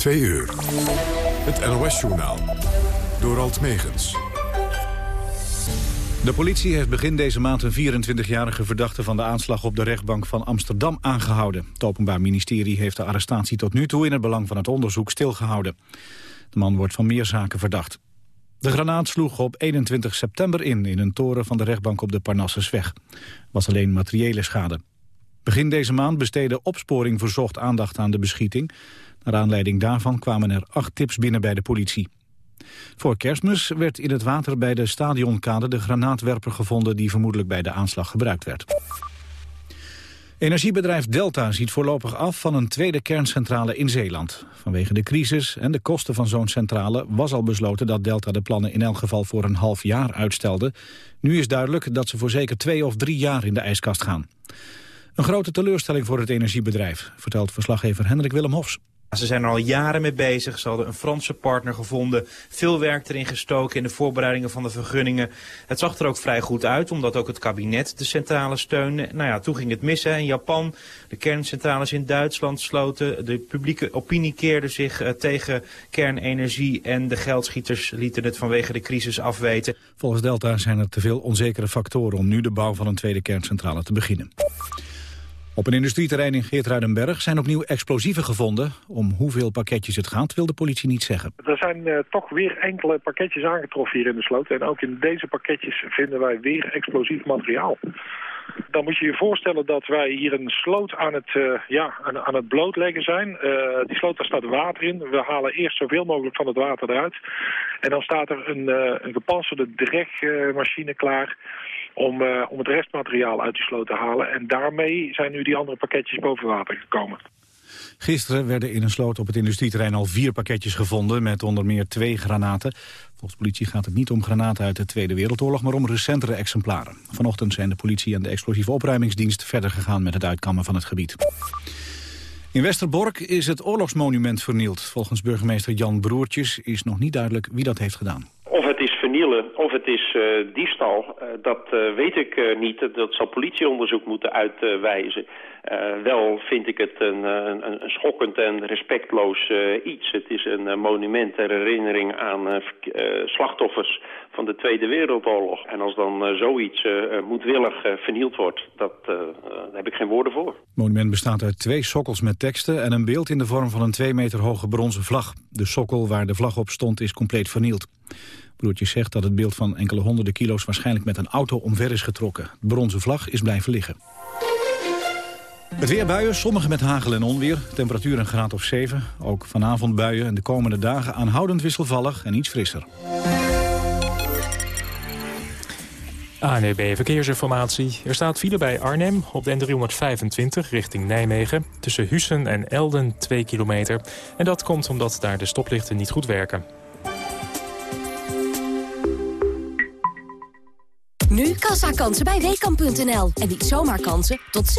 2 uur. Het NOS-journaal. Door Alt Megens. De politie heeft begin deze maand een 24-jarige verdachte van de aanslag op de rechtbank van Amsterdam aangehouden. Het Openbaar Ministerie heeft de arrestatie tot nu toe in het belang van het onderzoek stilgehouden. De man wordt van meer zaken verdacht. De granaat sloeg op 21 september in, in een toren van de rechtbank op de Parnassusweg. was alleen materiële schade. Begin deze maand besteedde Opsporing Verzocht aandacht aan de beschieting. Naar aanleiding daarvan kwamen er acht tips binnen bij de politie. Voor kerstmis werd in het water bij de stadionkade de granaatwerper gevonden die vermoedelijk bij de aanslag gebruikt werd. Energiebedrijf Delta ziet voorlopig af van een tweede kerncentrale in Zeeland. Vanwege de crisis en de kosten van zo'n centrale was al besloten dat Delta de plannen in elk geval voor een half jaar uitstelde. Nu is duidelijk dat ze voor zeker twee of drie jaar in de ijskast gaan. Een grote teleurstelling voor het energiebedrijf, vertelt verslaggever Hendrik Willem Hofs. Ze zijn er al jaren mee bezig. Ze hadden een Franse partner gevonden. Veel werk erin gestoken in de voorbereidingen van de vergunningen. Het zag er ook vrij goed uit, omdat ook het kabinet de centrale steunde. Nou ja, toen ging het mis in Japan. De kerncentrales in Duitsland sloten. De publieke opinie keerde zich uh, tegen kernenergie. En de geldschieters lieten het vanwege de crisis afweten. Volgens Delta zijn er te veel onzekere factoren om nu de bouw van een tweede kerncentrale te beginnen. Op een industrieterrein in Geertruidenberg zijn opnieuw explosieven gevonden. Om hoeveel pakketjes het gaat wil de politie niet zeggen. Er zijn uh, toch weer enkele pakketjes aangetroffen hier in de sloot. En ook in deze pakketjes vinden wij weer explosief materiaal. Dan moet je je voorstellen dat wij hier een sloot aan het, uh, ja, aan, aan, het blootleggen zijn. Uh, die sloot, daar staat water in. We halen eerst zoveel mogelijk van het water eruit. En dan staat er een, uh, een dregmachine klaar om, uh, om het restmateriaal uit die sloot te halen. En daarmee zijn nu die andere pakketjes boven water gekomen. Gisteren werden in een sloot op het industrieterrein al vier pakketjes gevonden... met onder meer twee granaten. Volgens politie gaat het niet om granaten uit de Tweede Wereldoorlog... maar om recentere exemplaren. Vanochtend zijn de politie en de explosieve opruimingsdienst... verder gegaan met het uitkammen van het gebied. In Westerbork is het oorlogsmonument vernield. Volgens burgemeester Jan Broertjes is nog niet duidelijk wie dat heeft gedaan. Vernielen of het is uh, diefstal, uh, dat uh, weet ik niet. Dat zal politieonderzoek moeten uitwijzen. wel vind ik het een, een, een schokkend en respectloos iets. Het is een monument ter herinnering aan slachtoffers van de Tweede Wereldoorlog. En als dan zoiets moedwillig vernield wordt, dat, daar heb ik geen woorden voor. Het monument bestaat uit twee sokkels met teksten en een beeld in de vorm van een twee meter hoge bronzen vlag. De sokkel waar de vlag op stond is compleet vernield. Broertjes zegt dat het beeld van enkele honderden kilo's waarschijnlijk met een auto omver is getrokken. De bronzen vlag is blijven liggen. Het weer buien, sommige met hagel en onweer. Temperatuur een graad of 7. Ook vanavond buien en de komende dagen aanhoudend wisselvallig en iets frisser. ANEB Verkeersinformatie. Er staat file bij Arnhem op de N325 richting Nijmegen. Tussen Hussen en Elden 2 kilometer. En dat komt omdat daar de stoplichten niet goed werken. Nu kassa-kansen bij Weekamp.nl. En niet zomaar kansen, tot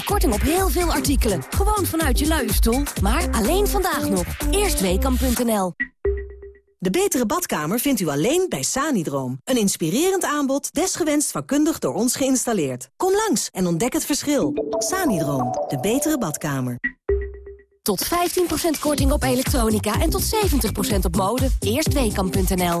70% korting op heel veel artikelen. Gewoon vanuit je luie stoel, maar alleen vandaag nog. Eerst Weekamp.nl. De betere badkamer vindt u alleen bij Sanidroom. Een inspirerend aanbod, desgewenst vakkundig door ons geïnstalleerd. Kom langs en ontdek het verschil. Sanidroom, de betere badkamer. Tot 15% korting op elektronica en tot 70% op mode. Eerst Weekamp.nl.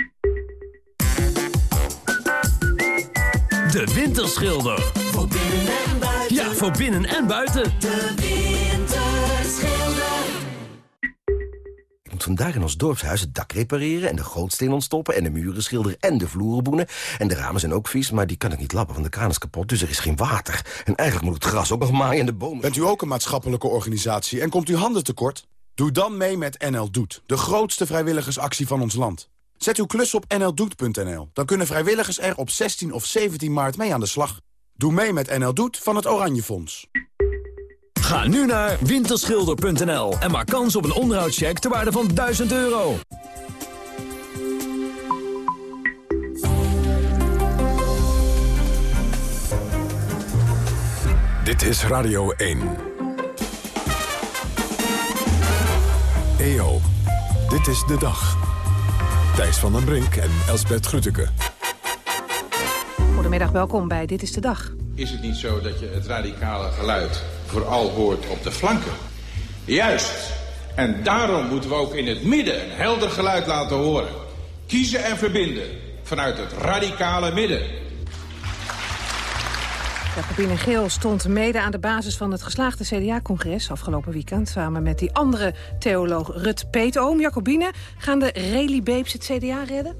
De Winterschilder. Voor binnen en buiten. Ja, voor binnen en buiten. De Winterschilder. Ik moet vandaag in ons dorpshuis het dak repareren... en de gootsteen ontstoppen en de muren schilderen en de vloeren boenen. En de ramen zijn ook vies, maar die kan ik niet lappen, want de kraan is kapot. Dus er is geen water. En eigenlijk moet het gras ook nog maaien en de bomen... Bent u ook een maatschappelijke organisatie en komt u handen tekort? Doe dan mee met NL Doet, de grootste vrijwilligersactie van ons land. Zet uw klus op nldoet.nl. Dan kunnen vrijwilligers er op 16 of 17 maart mee aan de slag. Doe mee met NL Doet van het Oranje Fonds. Ga nu naar winterschilder.nl en maak kans op een onderhoudscheck ter waarde van 1000 euro. Dit is Radio 1. EO, dit is de dag. Thijs van den Brink en Elsbert Grütke. Goedemiddag, welkom bij Dit is de Dag. Is het niet zo dat je het radicale geluid vooral hoort op de flanken? Juist. En daarom moeten we ook in het midden een helder geluid laten horen. Kiezen en verbinden vanuit het radicale midden. Jacobine Geel stond mede aan de basis van het geslaagde CDA-congres afgelopen weekend. Samen met die andere theoloog Rut Peetoom. Jacobine, gaan de Rally Babes het CDA redden?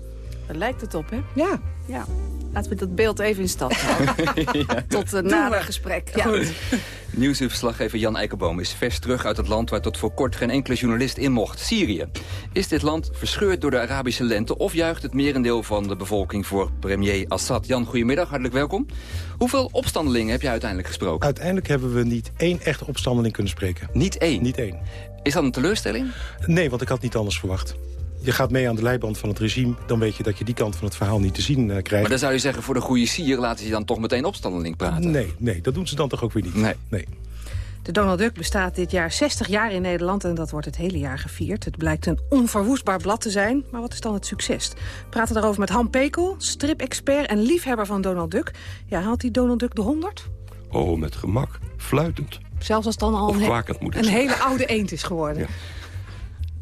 Daar lijkt het op, hè? Ja. Ja. Laten we dat beeld even in stand houden. Tot een nader gesprek. Ja. Nieuwsverslaggever Jan Eikenboom is vers terug uit het land... waar tot voor kort geen enkele journalist in mocht, Syrië. Is dit land verscheurd door de Arabische lente... of juicht het merendeel van de bevolking voor premier Assad? Jan, goedemiddag, hartelijk welkom. Hoeveel opstandelingen heb je uiteindelijk gesproken? Uiteindelijk hebben we niet één echte opstandeling kunnen spreken. Niet één? Niet één. Is dat een teleurstelling? Nee, want ik had niet anders verwacht je gaat mee aan de leiband van het regime... dan weet je dat je die kant van het verhaal niet te zien uh, krijgt. Maar dan zou je zeggen, voor de goede sier laten ze dan toch meteen opstandeling praten? Nee, nee, dat doen ze dan toch ook weer niet. Nee. nee. De Donald Duck bestaat dit jaar 60 jaar in Nederland en dat wordt het hele jaar gevierd. Het blijkt een onverwoestbaar blad te zijn, maar wat is dan het succes? We praten daarover met Han Pekel, strip-expert en liefhebber van Donald Duck. Ja, haalt die Donald Duck de 100? Oh, met gemak. Fluitend. Zelfs als het dan al een, een hele oude eend is geworden. Ja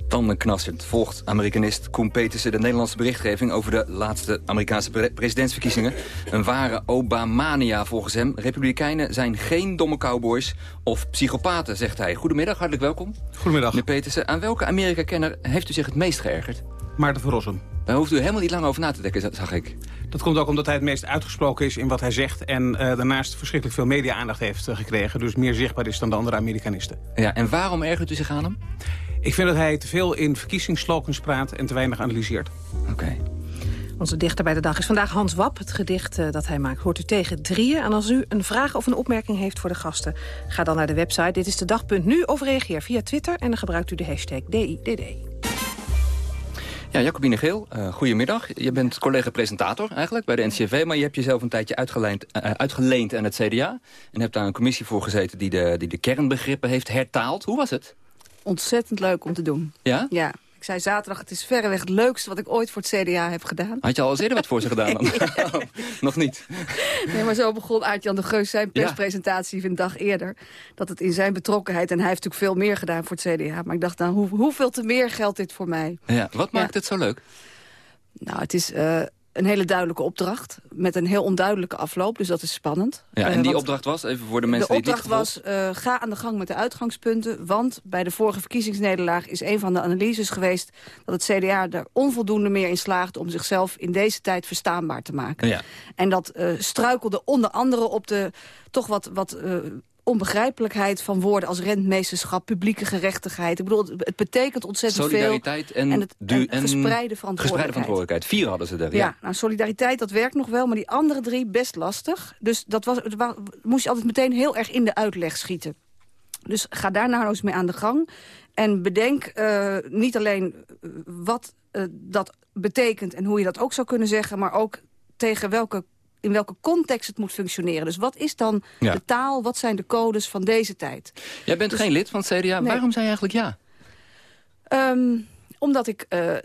tandenknassend volgt Amerikanist Koen Petersen de Nederlandse berichtgeving over de laatste Amerikaanse pre presidentsverkiezingen. Een ware Obamania volgens hem. Republikeinen zijn geen domme cowboys of psychopaten, zegt hij. Goedemiddag, hartelijk welkom. Goedemiddag. Meneer Petersen, aan welke Amerika-kenner heeft u zich het meest geërgerd? Maarten van Rossum. Daar hoeft u helemaal niet lang over na te denken, zag ik. Dat komt ook omdat hij het meest uitgesproken is in wat hij zegt... en uh, daarnaast verschrikkelijk veel media-aandacht heeft uh, gekregen. Dus meer zichtbaar is dan de andere Amerikanisten. Ja, en waarom ergert u zich aan hem? Ik vind dat hij te veel in verkiezingsslogans praat en te weinig analyseert. Oké. Onze dichter bij de dag is vandaag Hans Wap. Het gedicht uh, dat hij maakt hoort u tegen drieën. En als u een vraag of een opmerking heeft voor de gasten... ga dan naar de website dit is de dag.nu of reageer via Twitter... en dan gebruikt u de hashtag DIDD. Ja, Jacobine Geel, uh, goedemiddag. Je bent collega-presentator eigenlijk bij de NCV... maar je hebt jezelf een tijdje uitgeleend, uh, uitgeleend aan het CDA... en hebt daar een commissie voor gezeten die de, die de kernbegrippen heeft hertaald. Hoe was het? Ontzettend leuk om te doen. Ja? Ja. Ik zei zaterdag, het is verreweg het leukste wat ik ooit voor het CDA heb gedaan. Had je al eens eerder wat voor ze gedaan dan? Nog niet? Nee, maar zo begon Aart-Jan de Geus zijn perspresentatie een dag eerder. Dat het in zijn betrokkenheid, en hij heeft natuurlijk veel meer gedaan voor het CDA. Maar ik dacht, nou, hoe, hoeveel te meer geldt dit voor mij? Ja, wat maakt het zo leuk? Nou, het is... Uh, een hele duidelijke opdracht met een heel onduidelijke afloop. Dus dat is spannend. Ja, en die opdracht was, even voor de mensen de die het niet was, uh, ga aan de gang met de uitgangspunten. Want bij de vorige verkiezingsnederlaag is een van de analyses geweest... dat het CDA er onvoldoende meer in slaagt om zichzelf in deze tijd verstaanbaar te maken. Ja. En dat uh, struikelde onder andere op de toch wat... wat uh, onbegrijpelijkheid van woorden als rentmeesterschap, publieke gerechtigheid. Ik bedoel, het betekent ontzettend solidariteit veel. En, en het en verantwoordelijkheid. Verantwoordelijkheid. Vier hadden ze er, ja. ja. nou, solidariteit, dat werkt nog wel, maar die andere drie best lastig. Dus dat was, was, moest je altijd meteen heel erg in de uitleg schieten. Dus ga daar nou eens mee aan de gang. En bedenk uh, niet alleen wat uh, dat betekent en hoe je dat ook zou kunnen zeggen... maar ook tegen welke in welke context het moet functioneren. Dus wat is dan ja. de taal, wat zijn de codes van deze tijd? Jij bent dus, geen lid van het CDA. Nee. Waarom zei je eigenlijk ja? Um, omdat ik uh,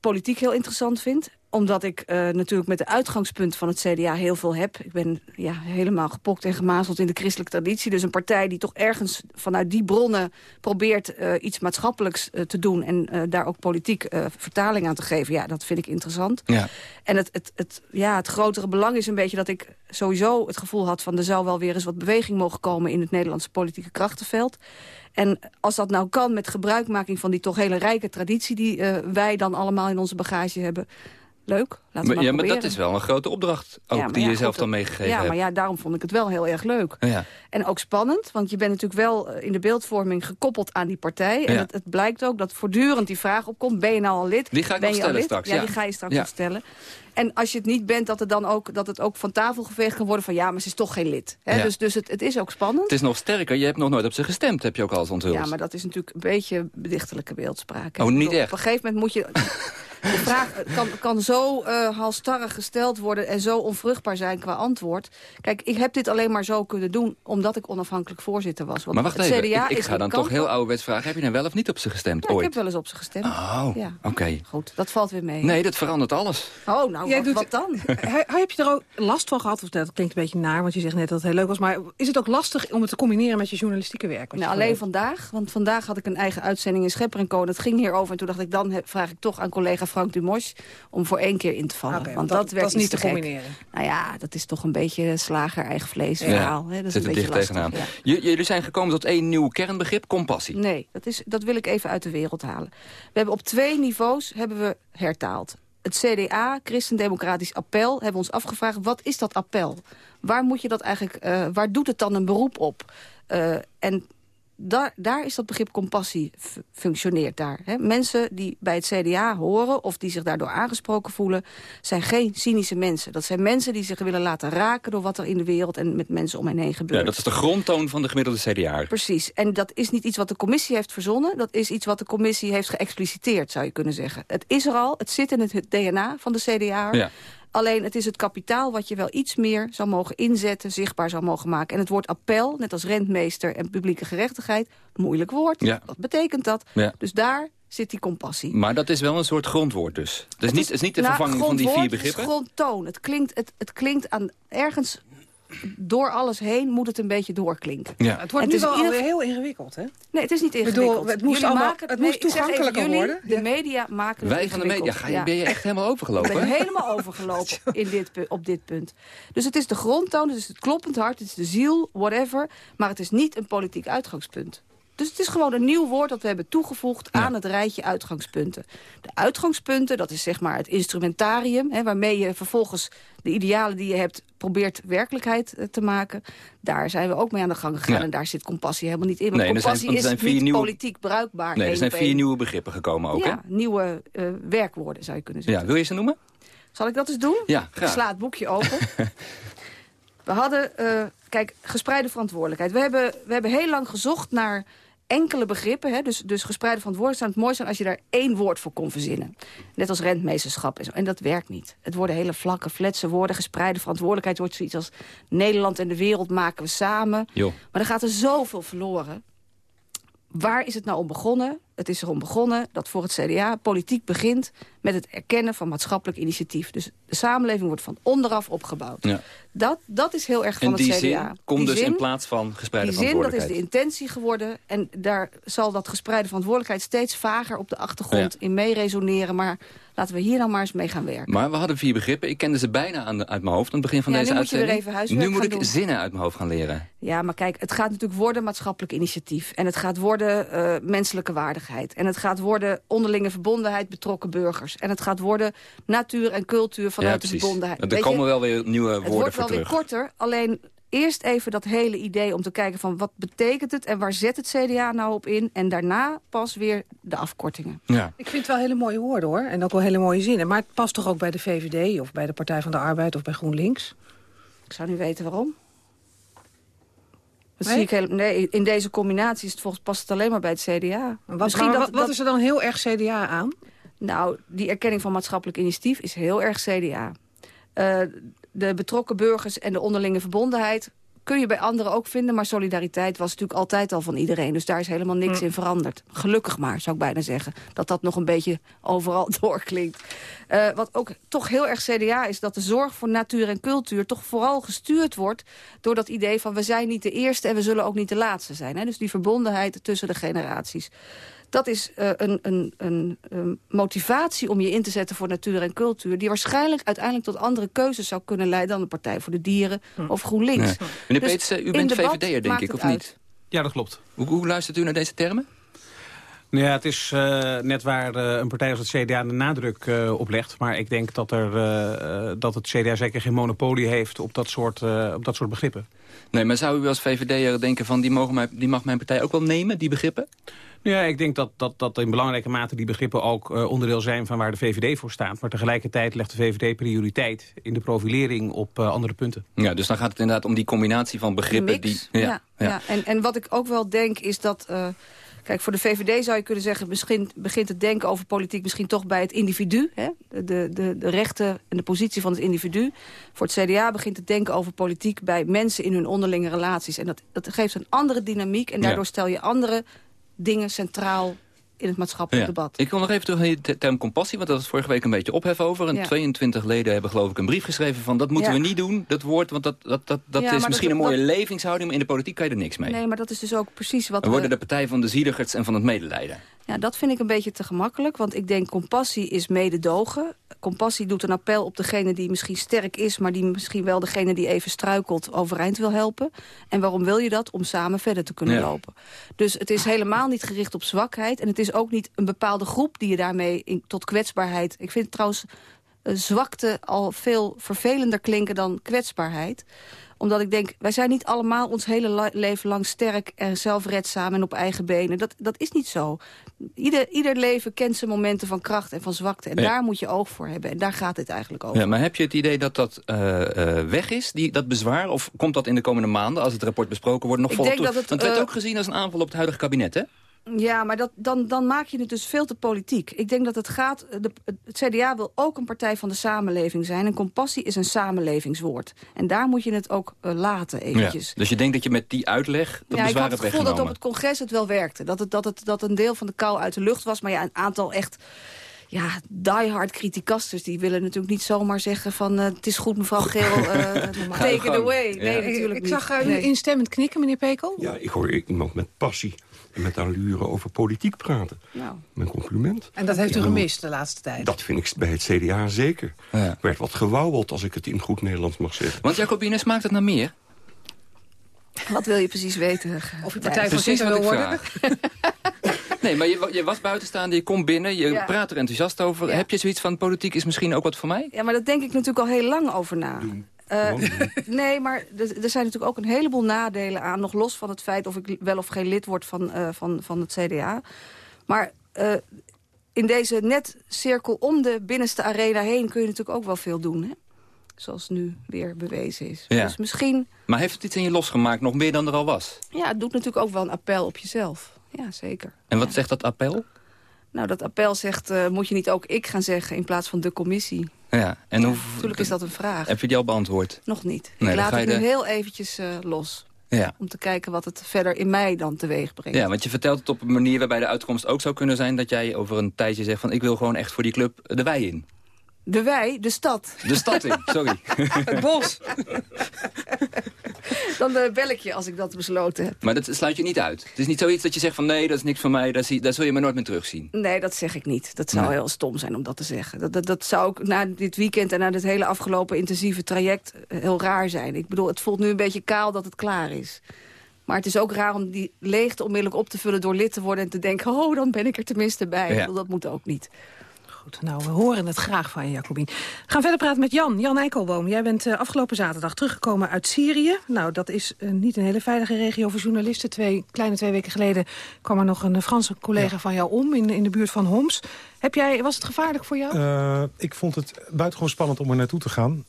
politiek heel interessant vind omdat ik uh, natuurlijk met de uitgangspunt van het CDA heel veel heb. Ik ben ja, helemaal gepokt en gemazeld in de christelijke traditie. Dus een partij die toch ergens vanuit die bronnen probeert uh, iets maatschappelijks uh, te doen... en daar ook politiek vertaling aan te geven. Ja, dat vind ik interessant. Ja. En het, het, het, ja, het grotere belang is een beetje dat ik sowieso het gevoel had... van er zou wel weer eens wat beweging mogen komen... in het Nederlandse politieke krachtenveld. En als dat nou kan met gebruikmaking van die toch hele rijke traditie... die wij dan allemaal in onze bagage hebben leuk. Laten we Maar, ja, maar proberen. dat is wel een grote opdracht ook Ja, die ja, je zelf dan meegegeven Ja, hebt. maar ja, daarom vond ik het wel heel erg leuk. Ja. En ook spannend, want je bent natuurlijk wel eh, in de beeldvorming gekoppeld aan die partij. En Ja. het, het blijkt ook dat voortdurend die vraag opkomt, ben je nou al lid? Die ga ik ben nog stellen straks, Ja, ja. die ga je straks Ja. nog stellen. En als je het niet bent, dat het dan ook, dat het ook van tafel geveegd kan worden van ja, maar ze is toch geen lid. Ja. Dus, dus het, het is ook spannend. Het is nog sterker, je hebt nog nooit op ze gestemd, heb je ook al eens onthuld. Ja, maar dat is natuurlijk een beetje bedichtelijke beeldspraak. Oh, niet echt? Op een gegeven moment moet je... De vraag kan, kan zo eh halstarrig gesteld worden en zo onvruchtbaar zijn qua antwoord. Kijk, ik heb dit alleen maar zo kunnen doen omdat ik onafhankelijk voorzitter was. Want maar wacht het even, CDA ik, ga dan toch heel ouderwets vragen. Heb je nou wel of niet op ze gestemd Ja, ik ooit? heb wel eens op ze gestemd. Oh, Ja. oké. Goed, dat valt weer mee. Nee, dat verandert alles. Oh, nou, Jij wat, doet- wat dan? He- Heb je er ook last van gehad? Of dat klinkt een beetje naar, want je zegt net dat het heel leuk was. Maar is het ook lastig om het te combineren met je journalistieke werk? Nou, alleen vandaag, want vandaag had ik een eigen uitzending in Schepper en Co. Dat ging hierover en toen dacht ik, dan he- vraag ik toch aan collega Frank Dumos... om voor één keer in te vallen. Want dat, dat- werd dat is niet te gek. combineren. Nou ja, dat is toch een beetje slager, eigen vlees verhaal. Hè? Dat is zit een er beetje dicht lastig. tegenaan. ja. Jullie zijn gekomen tot één nieuw kernbegrip, compassie. Nee, dat, is, dat wil ik even uit de wereld halen. We hebben op twee niveaus hebben we hertaald. Het CDA, Christendemocratisch Appel, hebben we ons afgevraagd... wat is dat appel? Waar moet je dat eigenlijk, eh, waar doet het dan een beroep op? Eh, en daar, daar is dat begrip compassie functioneert daar. Hè. Mensen die bij het CDA horen of die zich daardoor aangesproken voelen... zijn geen cynische mensen. Dat zijn mensen die zich willen laten raken door wat er in de wereld... en met mensen om hen heen gebeurt. Ja, dat is de grondtoon van de gemiddelde CDA. Precies. En dat is niet iets wat de commissie heeft verzonnen. Dat is iets wat de commissie heeft geëxpliciteerd, zou je kunnen zeggen. Het is er al. Het zit in het DNA van de CDA. Ja. Alleen het is het kapitaal wat je wel iets meer zou mogen inzetten, zichtbaar zou mogen maken. En het woord appel, net als rentmeester en publieke gerechtigheid, moeilijk woord. Ja. Wat betekent dat? Ja. Dus daar zit die compassie. Maar dat is wel een soort grondwoord dus. Dus niet, het is niet de Nou, vervanging van die vier begrippen? Het is grondtoon. Het klinkt, het, het klinkt aan ergens door alles heen moet het een beetje doorklinken. Ja. Het wordt nu wel ieder heel ingewikkeld, hè? Nee, het is niet Ik bedoel, ingewikkeld. het moest allemaal- maken, het moest ik toegankelijker jullie, worden. De media maken het Wij van de media, ingewikkeld. ga je, ben je echt helemaal Ik overgelopen? ben helemaal overgelopen in dit, op dit punt. Dus het is de grondtoon, het is het kloppend hart, het is de ziel, whatever. Maar het is niet een politiek uitgangspunt. Dus het is gewoon een nieuw woord dat we hebben toegevoegd aan het rijtje uitgangspunten. De uitgangspunten, dat is zeg maar het instrumentarium... Hè, waarmee je vervolgens de idealen die je hebt probeert werkelijkheid eh, te maken. Daar zijn we ook mee aan de gang gegaan Ja. en daar zit compassie helemaal niet in. Want Nee, zijn- compassie is zijn niet nieuwe- politiek bruikbaar. Nee, er zijn vier nieuwe begrippen gekomen ook, Ja, nieuwe eh, werkwoorden zou je kunnen zeggen. Ja, wil je ze noemen? Zal ik dat eens doen? Ja, Ik graag. sla het boekje open. we hadden, eh, kijk, gespreide verantwoordelijkheid. We hebben, we hebben heel lang gezocht naar enkele begrippen. Hè, dus, dus gespreide verantwoordelijkheid zou het mooi zijn als je daar één woord voor kon verzinnen. Net als rentmeesterschap en zo. En dat werkt niet. Het worden hele vlakke, fletse woorden. Gespreide verantwoordelijkheid wordt zoiets als Nederland en de wereld maken we samen. Maar er gaat er zoveel verloren. Waar is het nou om begonnen? Het is erom begonnen dat voor het CDA politiek begint... met het erkennen van maatschappelijk initiatief. Dus de samenleving wordt van onderaf opgebouwd. Ja. Dat, dat is heel erg van En het die CDA. zin komt Die dus zin- in plaats van gespreide die zin, dat is verantwoordelijkheid. de intentie geworden. En daar zal dat gespreide verantwoordelijkheid steeds vager op de achtergrond Ja. in mee resoneren. Maar laten we hier nou maar eens mee gaan werken. Maar we hadden vier begrippen. Ik kende ze bijna aan de- uit mijn hoofd aan het begin van Ja, deze nu moet je uitzending. even huiswerk nu moet ik doen. zinnen uit mijn hoofd gaan leren. Ja, maar kijk, het gaat natuurlijk worden maatschappelijk initiatief. En het gaat worden eh, menselijke waardigheid. En het gaat worden onderlinge verbondenheid, betrokken burgers. En het gaat worden natuur en cultuur vanuit ja, de verbondenheid. Er Weet je, komen wel weer nieuwe het woorden wordt voor wel weer terug. korter, alleen eerst even dat hele idee om te kijken van wat betekent het... en waar zet het CDA nou op in? En daarna pas weer de afkortingen. Ja. Ik vind het wel hele mooie woorden, hoor. En ook wel hele mooie zinnen. Maar het past toch ook bij de VVD of bij de Partij van de Arbeid of bij GroenLinks? Ik zou niet weten waarom. Dat Nee? zie ik heel, nee, in deze combinatie is het volgens past het alleen maar bij het CDA. Wat, wat, wat is er dan heel erg CDA aan? Nou, die erkenning van maatschappelijk initiatief is heel erg CDA. Eh, de betrokken burgers en de onderlinge verbondenheid kun je bij anderen ook vinden. Maar solidariteit was natuurlijk altijd al van iedereen. Dus daar is helemaal niks Hm. in veranderd. Gelukkig maar, zou ik bijna zeggen. Dat dat nog een beetje overal doorklinkt. Eh, wat ook toch heel erg CDA is... dat de zorg voor natuur en cultuur toch vooral gestuurd wordt... door dat idee van we zijn niet de eerste en we zullen ook niet de laatste zijn. Hè? Dus die verbondenheid tussen de generaties. Dat is eh, een, een, een, een motivatie om je in te zetten voor natuur en cultuur... die waarschijnlijk uiteindelijk tot andere keuzes zou kunnen leiden... dan de Partij voor de Dieren of GroenLinks. Ja. Meneer Dus Peetsen, u bent VVD'er, denk ik, of uit. niet? Ja, dat klopt. Hoe, hoe luistert u naar deze termen? Nou ja, het is uh, net waar uh, een partij als het CDA de nadruk uh, op legt. Maar ik denk dat, er, dat het CDA zeker geen monopolie heeft op dat soort, op dat soort begrippen. Nee, maar zou u als VVD'er denken van die, mogen mij, die mag mijn partij ook wel nemen, die begrippen? Ja, ik denk dat, dat, dat in belangrijke mate die begrippen ook uh, onderdeel zijn van waar de VVD voor staat. Maar tegelijkertijd legt de VVD prioriteit in de profilering op uh, andere punten. Ja, dus dan gaat het inderdaad om die combinatie van begrippen. Die, ja, ja, ja. En, en wat ik ook wel denk is dat... Uh, Kijk, voor de VVD zou je kunnen zeggen... misschien begint het denken over politiek misschien toch bij het individu. Hè? De, de, de rechten en de positie van het individu. Voor het CDA begint het denken over politiek... bij mensen in hun onderlinge relaties. En dat, dat geeft een andere dynamiek. En daardoor stel je andere dingen centraal in het maatschappelijk debat. Ik kom nog even terug naar de term compassie, want dat was vorige week een beetje ophef over. En 22 leden hebben geloof ik een brief geschreven van dat moeten we niet doen, dat woord, want dat, dat, dat, dat is misschien een mooie levingshouding, maar in de politiek kan je er niks mee. Nee, maar dat is dus ook precies wat we... worden de partij van de zieligerts en van het medelijden. Ja, dat vind ik een beetje te gemakkelijk, want ik denk compassie is mededogen. Compassie doet een appel op degene die misschien sterk is... maar die misschien wel degene die even struikelt overeind wil helpen. En waarom wil je dat? Om samen verder te kunnen lopen. Dus het is helemaal niet gericht op zwakheid... en het is ook niet een bepaalde groep die je daarmee in, tot kwetsbaarheid... Ik vind trouwens uh, zwakte al veel vervelender klinken dan kwetsbaarheid omdat ik denk, wij zijn niet allemaal ons hele leven lang sterk en zelfredzaam en op eigen benen. Dat, dat is niet zo. Ieder, ieder leven kent zijn momenten van kracht en van zwakte. En daar moet je oog voor hebben. En daar gaat het eigenlijk over. Ja, maar heb je het idee dat dat uh, uh, weg is, die, dat bezwaar? Of komt dat in de komende maanden, als het rapport besproken wordt, nog volop dat het, Want het werd uh, ook gezien als een aanval op het huidige kabinet, hè? Ja, maar dat, dan, dan maak je het dus veel te politiek. Ik denk dat het gaat... De, het CDA wil ook een partij van de samenleving zijn. En compassie is een samenlevingswoord. En daar moet je het ook uh, laten eventjes. Ja, dus je denkt dat je met die uitleg dat ja, bezwaar hebt hebt het gevoel dat op het congres het wel werkte. Dat, het, dat, het, dat een deel van de kou uit de lucht was. Maar ja, een aantal echt ja, diehard criticasters... die willen natuurlijk niet zomaar zeggen van... uh, het is goed, mevrouw Geel, uh, take it away. Nee, Ja. natuurlijk Ik niet. zag uh, u Nee. instemmend knikken, meneer Pekel. Ja, ik hoor iemand met passie met allure over politiek praten. Nou. Mijn compliment. En dat heeft u Ja, gemist de laatste tijd. Dat vind ik bij het CDA zeker. Er werd wat gewauweld, als ik het in goed Nederlands mag zeggen. Want Jacobine, smaakt het naar meer? Wat wil je precies weten? Of je partij Precies wil ik worden? Nee, maar je, wa- je was buitenstaande, je komt binnen, je Ja. praat er enthousiast over. Heb je zoiets van, politiek is misschien ook wat voor mij? Ja, maar dat denk ik natuurlijk al heel lang over na. Eh, nee, maar er, zijn natuurlijk ook een heleboel nadelen aan... nog los van het feit of ik wel of geen lid word van, eh, van, van het CDA. Maar eh, in deze netcirkel om de binnenste arena heen... kun je natuurlijk ook wel veel doen, hè? Zoals nu weer bewezen is. Ja. Dus misschien... Maar heeft het iets in je losgemaakt, nog meer dan er al was? Ja, het doet natuurlijk ook wel een appel op jezelf. Ja, zeker. En wat zegt dat appel? Nou, dat appel zegt, moet je niet ook ik gaan zeggen... in plaats van de commissie. Ja, en hoe, Natuurlijk is dat een vraag. heb je die al beantwoord? Nog niet. Nee, ik laat het nu de- heel eventjes eh, los. Ja. Om te kijken wat het verder in mij dan teweeg brengt. ja, want je vertelt het op een manier waarbij de uitkomst ook zou kunnen zijn... dat jij over een tijdje zegt van, ik wil gewoon echt voor die club de wei in. De wij, de stad. De stad in, sorry. Het bos. dan eh, bel ik je als ik dat besloten heb. Maar dat sluit je niet uit. Het is niet zoiets dat je zegt van, nee, dat is niks van mij, daar, zie, daar zul je me nooit meer terugzien. Nee, dat zeg ik niet. Dat zou Nee. heel stom zijn om dat te zeggen. Dat, dat, dat zou ook na dit weekend en na dit hele afgelopen intensieve traject eh, heel raar zijn. Ik bedoel, het voelt nu een beetje kaal dat het klaar is. Maar het is ook raar om die leegte onmiddellijk op te vullen door lid te worden... en te denken, oh, dan ben ik er tenminste bij. Ja. dat moet ook niet. Goed, nou, we horen het graag van je, Jacobien. We gaan verder praten met Jan. Jan Eikelboom, jij bent eh, afgelopen zaterdag teruggekomen uit Syrië. Nou, dat is eh, niet een hele veilige regio voor journalisten. Twee, kleine twee weken geleden kwam er nog een eh, Franse collega van jou om... In, in de buurt van Homs. Heb jij, was het gevaarlijk voor jou? Ik vond het buitengewoon spannend om er naartoe te gaan.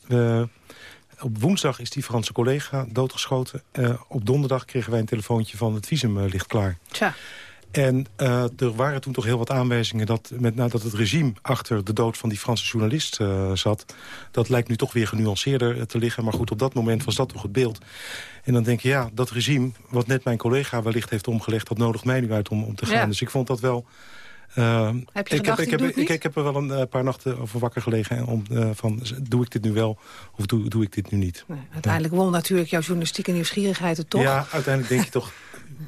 Op woensdag is die Franse collega doodgeschoten. Op donderdag kregen wij een telefoontje van het visum ligt klaar. Tja. En eh, er waren toen toch heel wat aanwijzingen... dat met, nadat het regime achter de dood van die Franse journalist eh, zat... dat lijkt nu toch weer genuanceerder eh, te liggen. Maar goed, op dat moment was dat toch het beeld. En dan denk je, ja, dat regime, wat net mijn collega wellicht heeft omgelegd... dat nodigt mij nu uit om, om te gaan. Ja. Dus ik vond dat wel... Heb je ik, gedacht, heb, ik heb, ik, heb er wel een paar nachten over wakker gelegen. Om, van, doe ik dit nu wel of doe, doe ik dit nu niet? Nee, uiteindelijk won natuurlijk jouw journalistieke nieuwsgierigheid het toch? Ja, uiteindelijk denk je toch...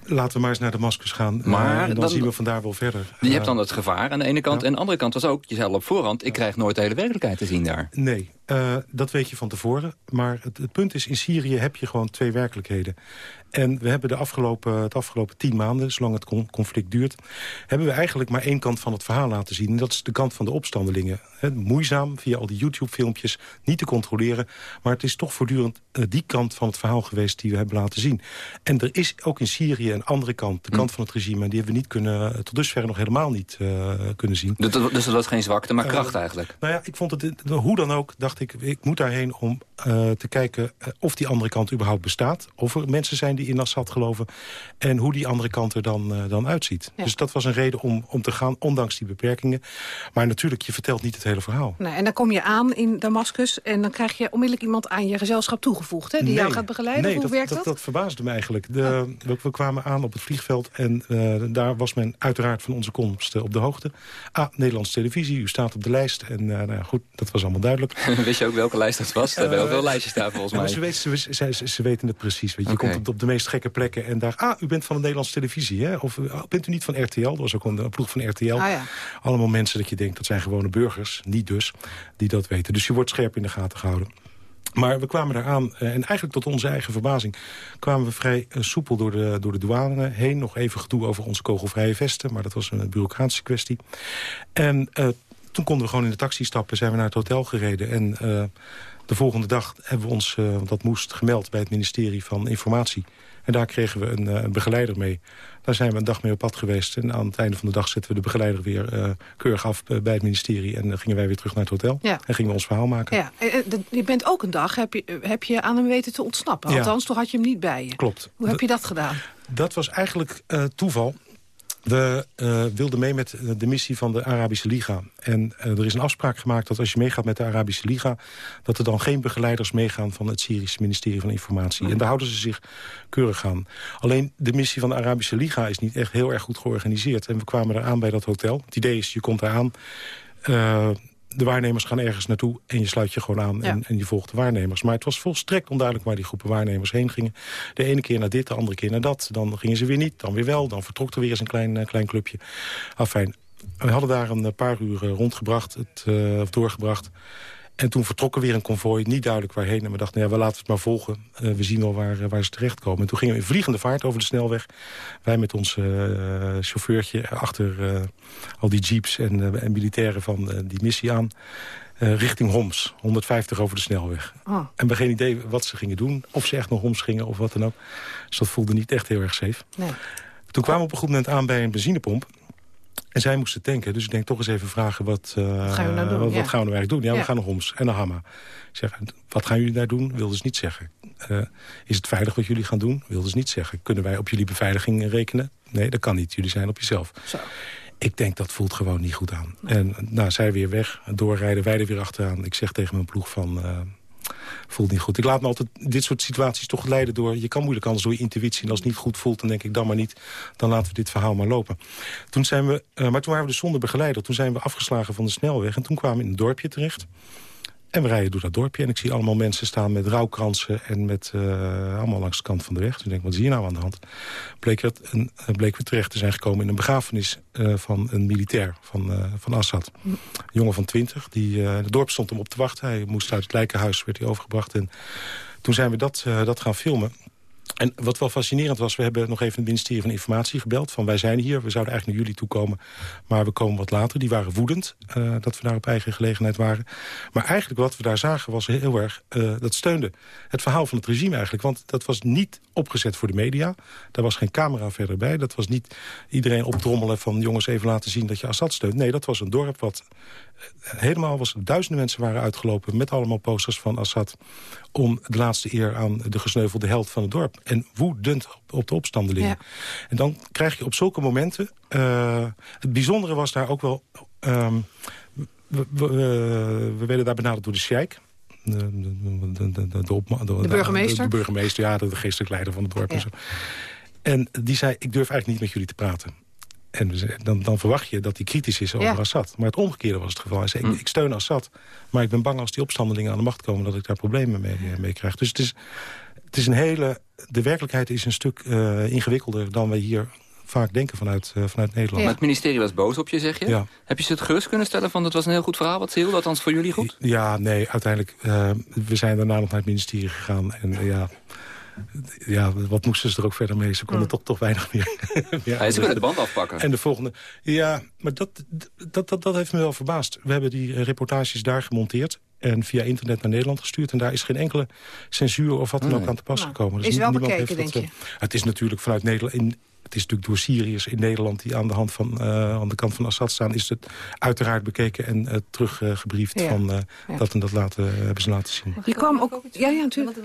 Laten we maar eens naar de maskers gaan. eh, Maar en dan, dan- zien we vandaar wel verder. Je hebt dan het gevaar aan de ene kant. En aan de andere kant was ook, je zei al op voorhand... ik krijg nooit de hele werkelijkheid te zien daar. Nee. Uh, dat weet je van tevoren. Maar het, het, punt is, in Syrië heb je gewoon twee werkelijkheden. En we hebben de afgelopen, het afgelopen tien maanden, zolang het conflict duurt... hebben we eigenlijk maar één kant van het verhaal laten zien. En dat is de kant van de opstandelingen. He, moeizaam, via al die YouTube-filmpjes, niet te controleren. Maar het is toch voortdurend uh, die kant van het verhaal geweest die we hebben laten zien. En er is ook in Syrië een andere kant, de kant hm. van het regime... en die hebben we niet kunnen, tot dusver nog helemaal niet uh, kunnen zien. Dus, dus dat was geen zwakte, maar kracht eigenlijk? Nou ja, ik vond het, hoe dan ook, dacht ik, ik moet daarheen om uh, te kijken of die andere kant überhaupt bestaat. Of er mensen zijn die in Assad geloven. En hoe die andere kant er dan, uh, dan uitziet. Dus dat was een reden om, om te gaan, ondanks die beperkingen. Maar natuurlijk, je vertelt niet het hele verhaal. Nee, en dan kom je aan in Damascus en dan krijg je onmiddellijk iemand aan je gezelschap toegevoegd. Hè, die jou gaat begeleiden. Nee, hoe dat, werkt dat? Dat, dat verbaasde me eigenlijk. De, we, we, kwamen aan op het vliegveld en uh, daar was men uiteraard van onze komst op de hoogte. Ah, Nederlandse televisie, u staat op de lijst. En nou ja, goed, dat was allemaal duidelijk. Wist je ook welke lijst dat was? Er hebben wel veel lijstjes daar volgens mij. Ze, weten, ze, ze, ze, weten het precies. Weet je. Okay. je komt op, op, de meest gekke plekken en daar... Ah, u bent van de Nederlandse televisie, hè? Of oh, bent u niet van RTL? Dat was ook een, een ploeg van RTL. Ah, ja. Allemaal mensen dat je denkt, dat zijn gewone burgers. Niet dus, die dat weten. Dus je wordt scherp in de gaten gehouden. Maar we kwamen eraan, en eigenlijk tot onze eigen verbazing... kwamen we vrij soepel door de, door de douane heen. Nog even gedoe over onze kogelvrije vesten, maar dat was een bureaucratische kwestie. En uh, toen konden we gewoon in de taxi stappen, zijn we naar het hotel gereden... en uh, de volgende dag hebben we ons, uh, dat moest, gemeld bij het ministerie van Informatie. En daar kregen we een, uh, een, begeleider mee. Daar zijn we een dag mee op pad geweest. En aan het einde van de dag zetten we de begeleider weer uh, keurig af bij het ministerie. En dan gingen wij weer terug naar het hotel. Ja. En gingen we ons verhaal maken. Ja. Je bent ook een dag, heb je, heb je aan hem weten te ontsnappen. Althans, ja. toch had je hem niet bij je. Klopt. Hoe heb je dat gedaan? Dat was eigenlijk toeval. We uh, wilden mee met de missie van de Arabische Liga. En uh, er is een afspraak gemaakt dat als je meegaat met de Arabische Liga... dat er dan geen begeleiders meegaan van het Syrische ministerie van Informatie. En daar houden ze zich keurig aan. Alleen de missie van de Arabische Liga is niet echt heel erg goed georganiseerd. En we kwamen daar aan bij dat hotel. Het idee is, je komt daar aan... Uh, de waarnemers gaan ergens naartoe en je sluit je gewoon aan en, ja. en, je volgt de waarnemers. Maar het was volstrekt onduidelijk waar die groepen waarnemers heen gingen. De ene keer naar dit, de andere keer naar dat. Dan gingen ze weer niet, dan weer wel. Dan vertrok er weer eens een klein, uh, klein clubje. Afijn, we hadden daar een paar uur rondgebracht, het, uh, of doorgebracht. En toen vertrokken weer een konvooi, niet duidelijk waarheen. En we dachten, ja, we laten het maar volgen. Uh, we zien wel waar, uh, waar ze terechtkomen. En toen gingen we in vliegende vaart over de snelweg. Wij met ons uh, chauffeurtje achter al die jeeps en, en militairen van die missie aan. richting Homs, 150 over de snelweg. Oh. En we hebben geen idee wat ze gingen doen. Of ze echt naar Homs gingen of wat dan ook. Dus dat voelde niet echt heel erg safe. Nee. Toen kwamen we op een goed moment aan bij een benzinepomp. En zij moesten tanken, dus ik denk toch eens even vragen... wat, uh, wat gaan we nou doen? Wat, ja. wat gaan we nou eigenlijk doen? Ja, ja, we gaan naar Homs en naar Hamma. Ik zeg, wat gaan jullie daar doen? Wilden ze niet zeggen. Uh, is het veilig wat jullie gaan doen? Wilden ze niet zeggen. Kunnen wij op jullie beveiliging rekenen? Nee, dat kan niet. Jullie zijn op jezelf. Zo. Ik denk, dat voelt gewoon niet goed aan. En nou, zij weer weg, doorrijden, wij er weer achteraan. Ik zeg tegen mijn ploeg van... Uh, voelt niet goed. Ik laat me altijd dit soort situaties toch leiden door... je kan moeilijk anders door je intuïtie. En als het niet goed voelt, dan denk ik dan maar niet. Dan laten we dit verhaal maar lopen. Toen zijn we, uh, maar toen waren we dus zonder begeleider. Toen zijn we afgeslagen van de snelweg. En toen kwamen we in een dorpje terecht. En we rijden door dat dorpje en ik zie allemaal mensen staan met rouwkransen... en met uh, allemaal langs de kant van de weg. Dus ik denk, wat zie je nou aan de hand? Bleek, het een, bleek we terecht te zijn gekomen in een begrafenis uh, van een militair van, van Assad. Een jongen van twintig, die het dorp stond hem op te wachten. Hij moest uit het lijkenhuis, werd hij overgebracht. En toen zijn we dat, dat gaan filmen. En wat wel fascinerend was, we hebben nog even het ministerie van Informatie gebeld. Van wij zijn hier, we zouden eigenlijk naar jullie toe komen. Maar we komen wat later. Die waren woedend uh, dat we daar op eigen gelegenheid waren. Maar eigenlijk wat we daar zagen was heel erg, uh, dat steunde het verhaal van het regime eigenlijk. Want dat was niet opgezet voor de media. Daar was geen camera verder bij. Dat was niet iedereen optrommelen van jongens even laten zien dat je Assad steunt. Nee, dat was een dorp wat helemaal was, duizenden mensen waren uitgelopen... met allemaal posters van Assad... om de laatste eer aan de gesneuvelde held van het dorp. En woedend op, de opstandelingen. Ja. En dan krijg je op zulke momenten... Uh, het bijzondere was daar ook wel... Um, we, we, we, werden daar benaderd door de sheik. De, de, de, de, de, de, de burgemeester? De, burgemeester, ja, de, geestelijk leider van het dorp. Ja. En, zo. en die zei, ik durf eigenlijk niet met jullie te praten. En dan, dan, verwacht je dat hij kritisch is over ja. Assad. Maar het omgekeerde was het geval. Hij zei, Hm. ik, ik, steun Assad, maar ik ben bang als die opstandelingen aan de macht komen... dat ik daar problemen mee, mee krijg. Dus het is, het is een hele... De werkelijkheid is een stuk uh, ingewikkelder dan we hier vaak denken vanuit, uh, vanuit Nederland. Maar het ministerie was boos op je, zeg je? Ja. Heb je ze het gerust kunnen stellen van het was een heel goed verhaal wat ze hielden? Althans voor jullie goed? Ja, nee, uiteindelijk. Uh, we zijn daarna nog naar het ministerie gegaan. En ja, ja, wat moesten ze er ook verder mee? Ze konden Mm. toch, toch weinig meer. ja, ja, ze kunnen de band afpakken. En de volgende... Ja, maar dat, dat, dat, dat heeft me wel verbaasd. We hebben die reportages daar gemonteerd en via internet naar Nederland gestuurd. En daar is geen enkele censuur of wat dan ook aan te pas Nou, gekomen. is wel niemand bekeken, heeft dat, denk eh, Het is natuurlijk vanuit Nederland... In, het is natuurlijk door Syriërs in Nederland die aan de, hand van, eh, aan de kant van Assad staan... is het uiteraard bekeken en uh, teruggebriefd Ja. van uh, Ja. dat en dat laten, hebben ze laten zien. Je kwam ook... Ja, ja, natuurlijk.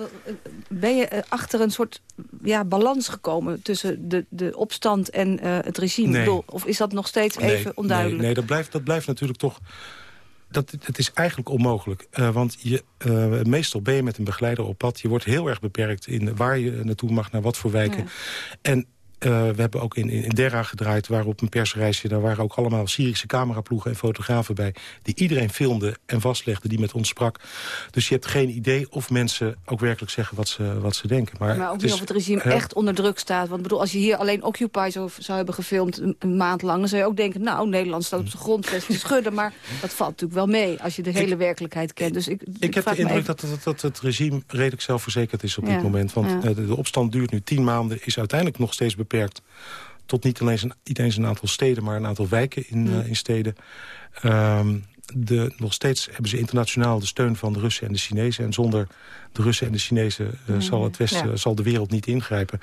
Ben je eh, achter een soort ja, balans gekomen tussen de, de opstand en eh, het regime? Nee. Bedoel, of is dat nog steeds even onduidelijk? Nee, nee dat, blijft, dat blijft natuurlijk toch... Dat, het is eigenlijk onmogelijk. Uh, want je, uh, meestal ben je met een begeleider op pad. Je wordt heel erg beperkt in waar je naartoe mag, naar wat voor wijken. Ja. En uh, we hebben ook in, in, Derra gedraaid, waar op een persreisje... daar waren ook allemaal Syrische cameraploegen en fotografen bij... die iedereen filmde en vastlegde, die met ons sprak. Dus je hebt geen idee of mensen ook werkelijk zeggen wat ze, wat ze denken. Maar, Maar ook niet is, of het regime uh, echt onder druk staat. Want bedoel, als je hier alleen Occupy zou, zou hebben gefilmd een, een, maand lang... dan zou je ook denken, nou, Nederland staat op zijn grondvest te schudden. Maar dat valt natuurlijk wel mee als je de hele werkelijkheid kent. Dus ik, Ik heb de indruk even- dat, dat, dat het regime redelijk zelfverzekerd is op Ja, dit moment. Want ja. eh, de, de opstand duurt nu tien maanden, is uiteindelijk nog steeds beperkt... tot niet, alleen een, niet eens een aantal steden, maar een aantal wijken in, Ja. eh, in steden. Ehm, de, nog steeds hebben ze internationaal de steun van de Russen en de Chinezen. En zonder de Russen en de Chinezen eh, Mm, zal, het Westen, ja. zal de wereld niet ingrijpen.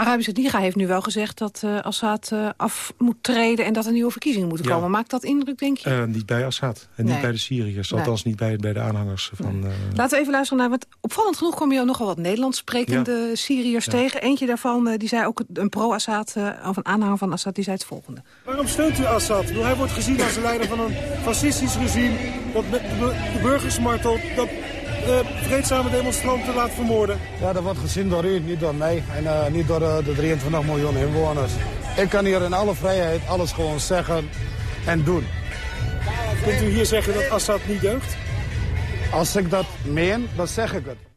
Arabische Liga heeft nu wel gezegd dat eh, Assad eh, af moet treden... en dat er nieuwe verkiezingen moeten Ja. komen. Maakt dat indruk, denk je? Eh, niet bij Assad en niet Nee. bij de Syriërs. Nee. Althans niet bij, bij de aanhangers van... eh, Laten we even luisteren naar... wat opvallend genoeg kom je nogal wat Nederlands sprekende Syriërs Ja. tegen. Eentje daarvan, eh, die zei ook een pro-Assad... eh, of een aanhanger van Assad, die zei het volgende. Waarom steunt u Assad? Bedoel, Hij wordt gezien als de leider van een fascistisch regime... dat met de bu- de burgers martelt, dat vreedzame demonstranten laat vermoorden. Ja, dat wordt gezien door u, niet door mij en eh, niet door eh, de 23 miljoen inwoners. Ik kan hier in alle vrijheid alles gewoon zeggen en doen. Kunt u hier zeggen dat Assad niet deugt? Als ik dat meen, dan zeg ik het.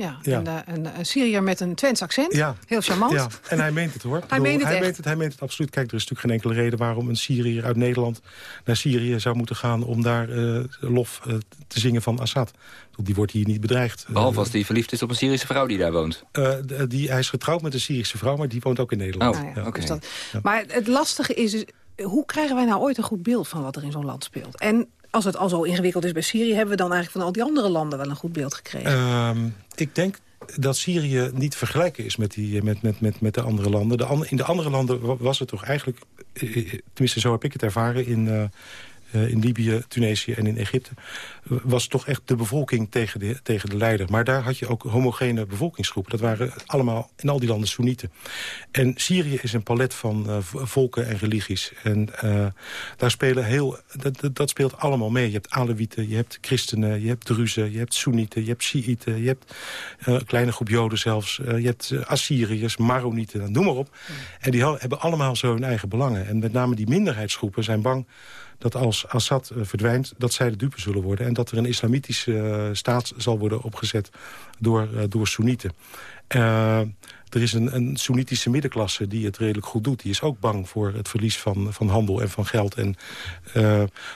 Ja, Ja. Een, eh, een, een Syriër met een Twents accent. Ja. Heel charmant. Ja, en hij meent het hoor. Ik bedoel, meent het hij, echt. meent het, hij meent het absoluut. Kijk, er is natuurlijk geen enkele reden waarom een Syriër uit Nederland naar Syrië zou moeten gaan om daar eh, lof eh, te zingen van Assad. Bedoel, Die wordt hier niet bedreigd. Behalve als hij verliefd is op een Syrische vrouw die daar woont. Eh, die, hij is getrouwd met een Syrische vrouw, maar die woont ook in Nederland. Oh, ja, oké. dus dat- Maar het lastige is, dus, hoe krijgen wij nou ooit een goed beeld van wat er in zo'n land speelt? En als het al zo ingewikkeld is bij Syrië... hebben we dan eigenlijk van al die andere landen wel een goed beeld gekregen? Ehm, ik denk dat Syrië niet vergelijken is met, die, met, met, met, met de andere landen. De in de andere landen wa- was het toch eigenlijk... eh, eh, tenminste, zo heb ik het ervaren in, eh, eh, in Libië, Tunesië en in Egypte... eh, was toch echt de bevolking tegen de, tegen de leider. Maar daar had je ook homogene bevolkingsgroepen. Dat waren allemaal in al die landen Soenieten. En Syrië is een palet van eh, volken en religies. En eh, daar spelen heel, dat, dat, speelt allemaal mee. Je hebt Alewieten, je hebt christenen, je hebt Druzen, je hebt Soenieten, je hebt Shiiten, je hebt eh, een kleine groep Joden zelfs, eh, je hebt eh, Assyriërs, Maronieten, noem maar op. En die hebben allemaal zo hun eigen belangen. En met name die minderheidsgroepen zijn bang dat als Assad eh, verdwijnt, dat zij de dupe zullen worden. En dat er een islamitische eh, staat zal worden opgezet door, eh, door Soenieten. Er is een, een Soenitische middenklasse die het redelijk goed doet. Die is ook bang voor het verlies van, van handel en van geld. En,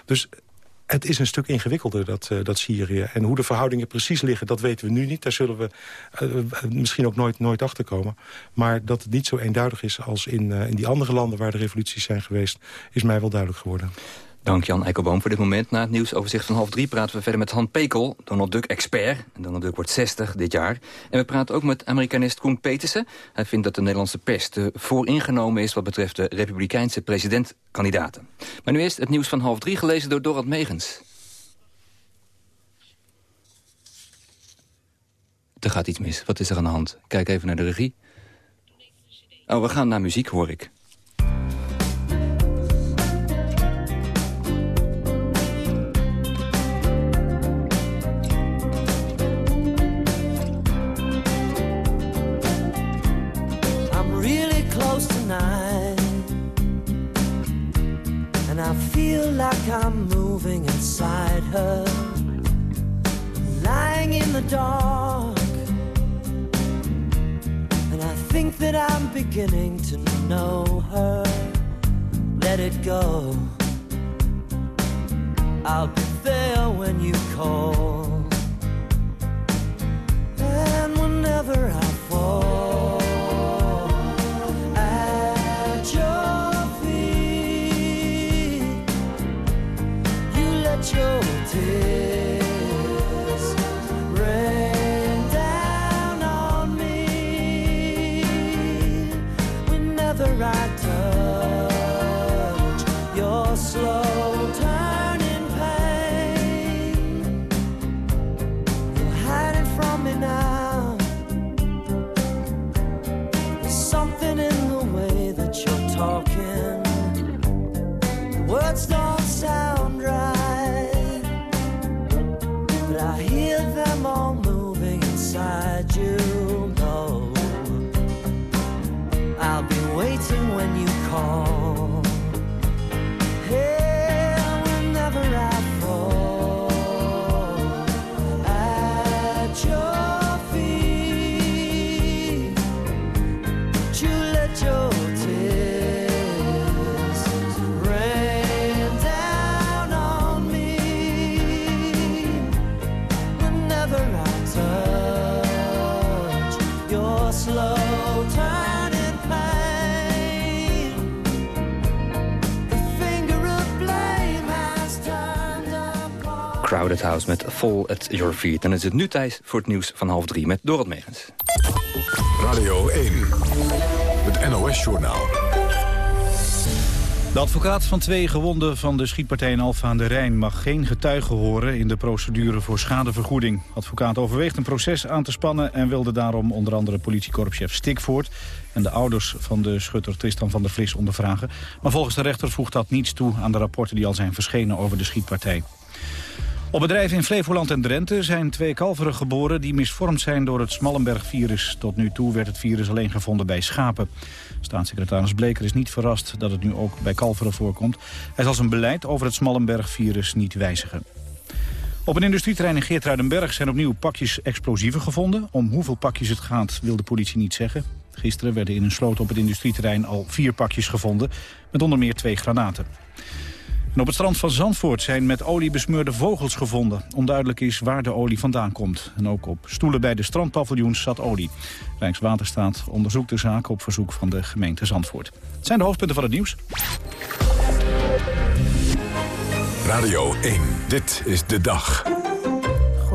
dus het is een stuk ingewikkelder, dat, dat Syrië. En hoe de verhoudingen precies liggen, dat weten we nu niet. Daar zullen we misschien ook nooit, nooit achter komen. Maar dat het niet zo eenduidig is als in, in die andere landen... waar de revoluties zijn geweest, is mij wel duidelijk geworden. Dank Jan Eikelboom voor dit moment. Na het nieuwsoverzicht van half drie praten we verder met Han Pekel, Donald Duck-expert. Donald Duck wordt 60 dit jaar. En we praten ook met Amerikanist Koen Petersen. Hij vindt dat de Nederlandse pers te vooringenomen is... wat betreft de republikeinse presidentkandidaten. Maar nu eerst het nieuws van half drie, gelezen door Dorald Megens. Er gaat iets mis. Wat is er aan de hand? Kijk even naar de regie. Oh, we gaan naar muziek, hoor ik. Beginning to know her. Let it go. I'll be there when you call. Words don't sound right, but I hear them all moving inside you. No, I'll be waiting when you call. Crowded House met Fall at Your Feet. Dan is het nu tijd voor het nieuws van half drie met Dorot Megens. Radio 1, het NOS-journaal. De advocaat van twee gewonden van de schietpartij in Alfa aan de Rijn... mag geen getuigen horen in de procedure voor schadevergoeding. Advocaat overweegt een proces aan te spannen... en wilde daarom onder andere politiekorpschef Stikvoort... en de ouders van de schutter Tristan van der Vlis ondervragen. Maar volgens de rechter voegt dat niets toe aan de rapporten... die al zijn verschenen over de schietpartij. Op bedrijven in Flevoland en Drenthe zijn twee kalveren geboren... die misvormd zijn door het Smallenberg-virus. Tot nu toe werd het virus alleen gevonden bij schapen. Staatssecretaris Bleker is niet verrast dat het nu ook bij kalveren voorkomt. Hij zal zijn beleid over het Smallenberg-virus niet wijzigen. Op een industrieterrein in Geertruidenberg zijn opnieuw pakjes explosieven gevonden. Om hoeveel pakjes het gaat wil de politie niet zeggen. Gisteren werden in een sloot op het industrieterrein al vier pakjes gevonden... met onder meer twee granaten. Op het strand van Zandvoort zijn met olie besmeurde vogels gevonden. Onduidelijk is waar de olie vandaan komt. En ook op stoelen bij de strandpaviljoens zat olie. Rijkswaterstaat onderzoekt de zaak op verzoek van de gemeente Zandvoort. Het zijn de hoofdpunten van het nieuws. Radio 1, dit is de dag.